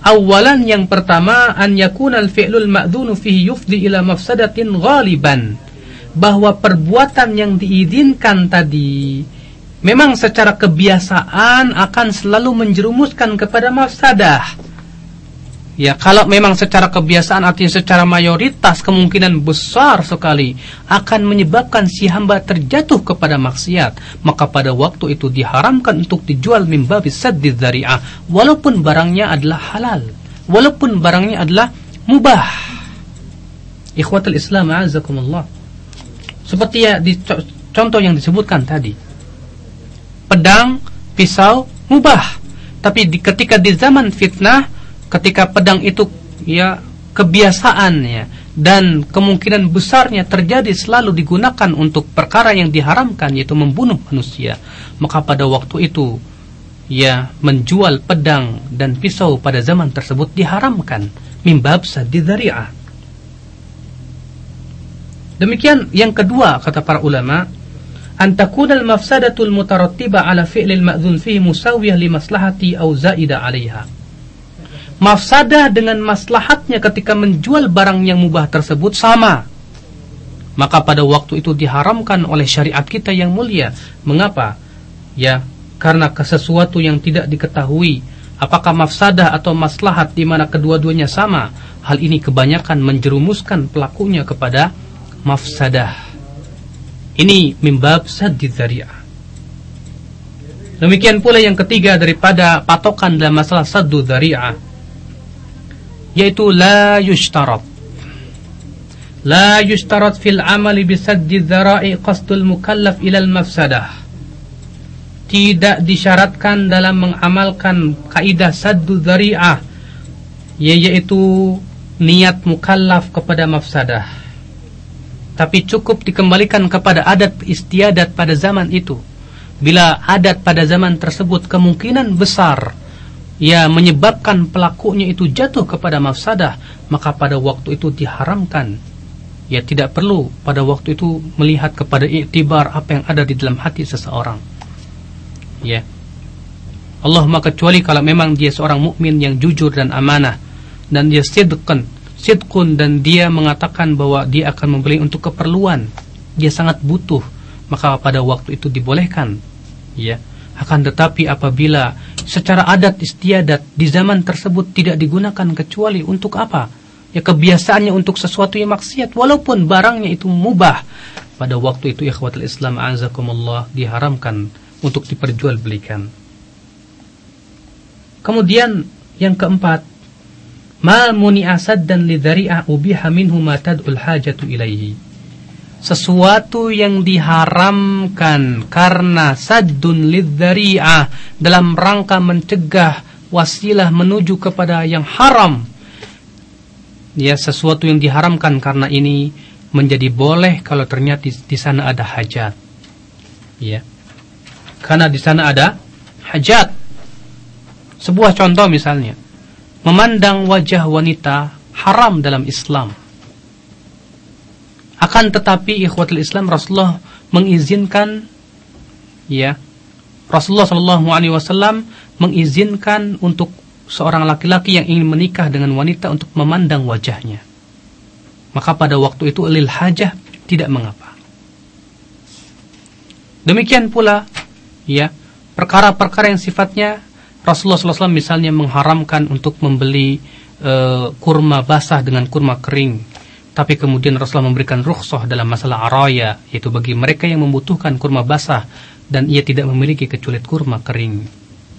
Awalan yang pertama an yakuna al-fi'lul ma'dhunu fihi yufdi ila mafsadatin ghaliban. Bahwa perbuatan yang diizinkan tadi memang secara kebiasaan akan selalu menjerumuskan kepada mafsadah Ya, kalau memang secara kebiasaan artinya secara mayoritas kemungkinan besar sekali akan menyebabkan si hamba terjatuh kepada maksiat, maka pada waktu itu diharamkan untuk dijual mimba bisaddid dzari'ah walaupun barangnya adalah halal, walaupun barangnya adalah mubah. Ikhwatul Islam azakumullah. Seperti ya di contoh yang disebutkan tadi. Pedang, pisau mubah. Tapi di, ketika di zaman fitnah ketika pedang itu ya kebiasaan ya dan kemungkinan besarnya terjadi selalu digunakan untuk perkara yang diharamkan yaitu membunuh manusia. Maka pada waktu itu ya menjual pedang dan pisau pada zaman tersebut diharamkan. Mimbab sadidari'ah demikian yang kedua kata para ulama antakuna al-mafsadatul mutarattiba ala fi'lil ma'dzun fihi musawiyah li maslahati zaida 'alaiha mafsadah dengan maslahatnya ketika menjual barang yang mubah tersebut sama. Maka pada waktu itu diharamkan oleh syariat kita yang mulia. Mengapa? Ya, karena sesuatu yang tidak diketahui apakah mafsadah atau maslahat di mana kedua-duanya sama. Hal ini kebanyakan menjerumuskan pelakunya kepada mafsadah. Ini mimbab sadid Demikian pula yang ketiga daripada patokan dalam masalah saddu dzari'ah yaitu la yushtarat la yushtarat fil amali bisaddi dzara'i qasdul mukallaf ilal mafsadah. Tidak disyaratkan dalam mengamalkan kaidah saddu dzari'ah yaitu niat mukallaf kepada mafsadah. Tapi cukup dikembalikan kepada adat istiadat pada zaman itu. Bila adat pada zaman tersebut kemungkinan besar ya menyebabkan pelakunya itu jatuh kepada mafsadah, maka pada waktu itu diharamkan. Ya tidak perlu pada waktu itu melihat kepada iktibar apa yang ada di dalam hati seseorang. Ya. Allah kecuali kalau memang dia seorang mukmin yang jujur dan amanah dan dia sidqan, sidqun dan dia mengatakan bahwa dia akan membeli untuk keperluan. Dia sangat butuh, maka pada waktu itu dibolehkan. Ya. Akan tetapi apabila secara adat istiadat di zaman tersebut tidak digunakan kecuali untuk apa? Ya kebiasaannya untuk sesuatu yang maksiat walaupun barangnya itu mubah. Pada waktu itu ikhwatul Islam azakumullah diharamkan untuk diperjualbelikan. Kemudian yang keempat, mal muni asad dan lidhari'ah ubiha minhu ma tad'ul hajatu ilaihi sesuatu yang diharamkan karena saddun lidzari'ah dalam rangka mencegah wasilah menuju kepada yang haram. Ya sesuatu yang diharamkan karena ini menjadi boleh kalau ternyata di, di sana ada hajat. Ya. Karena di sana ada hajat. Sebuah contoh misalnya. Memandang wajah wanita haram dalam Islam akan tetapi ikhwatul Islam Rasulullah mengizinkan ya Rasulullah Shallallahu Alaihi Wasallam mengizinkan untuk seorang laki-laki yang ingin menikah dengan wanita untuk memandang wajahnya. Maka pada waktu itu lil hajah tidak mengapa. Demikian pula ya perkara-perkara yang sifatnya Rasulullah SAW misalnya mengharamkan untuk membeli uh, kurma basah dengan kurma kering tapi kemudian Rasulullah memberikan rukhsah dalam masalah araya, yaitu bagi mereka yang membutuhkan kurma basah dan ia tidak memiliki kecuali kurma kering.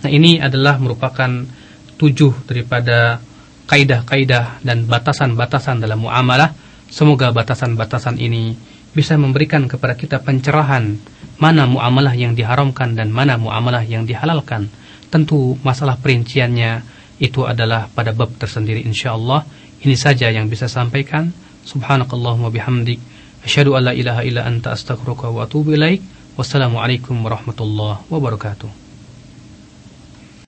Nah ini adalah merupakan tujuh daripada kaidah-kaidah dan batasan-batasan dalam muamalah. Semoga batasan-batasan ini bisa memberikan kepada kita pencerahan mana muamalah yang diharamkan dan mana muamalah yang dihalalkan. Tentu masalah perinciannya itu adalah pada bab tersendiri insyaallah. Ini saja yang bisa sampaikan. Subhanakallahumma bihamdik asyhadu an la ilaha illa anta astaghfiruka wa atubu ilaik. Wassalamualaikum warahmatullahi wabarakatuh.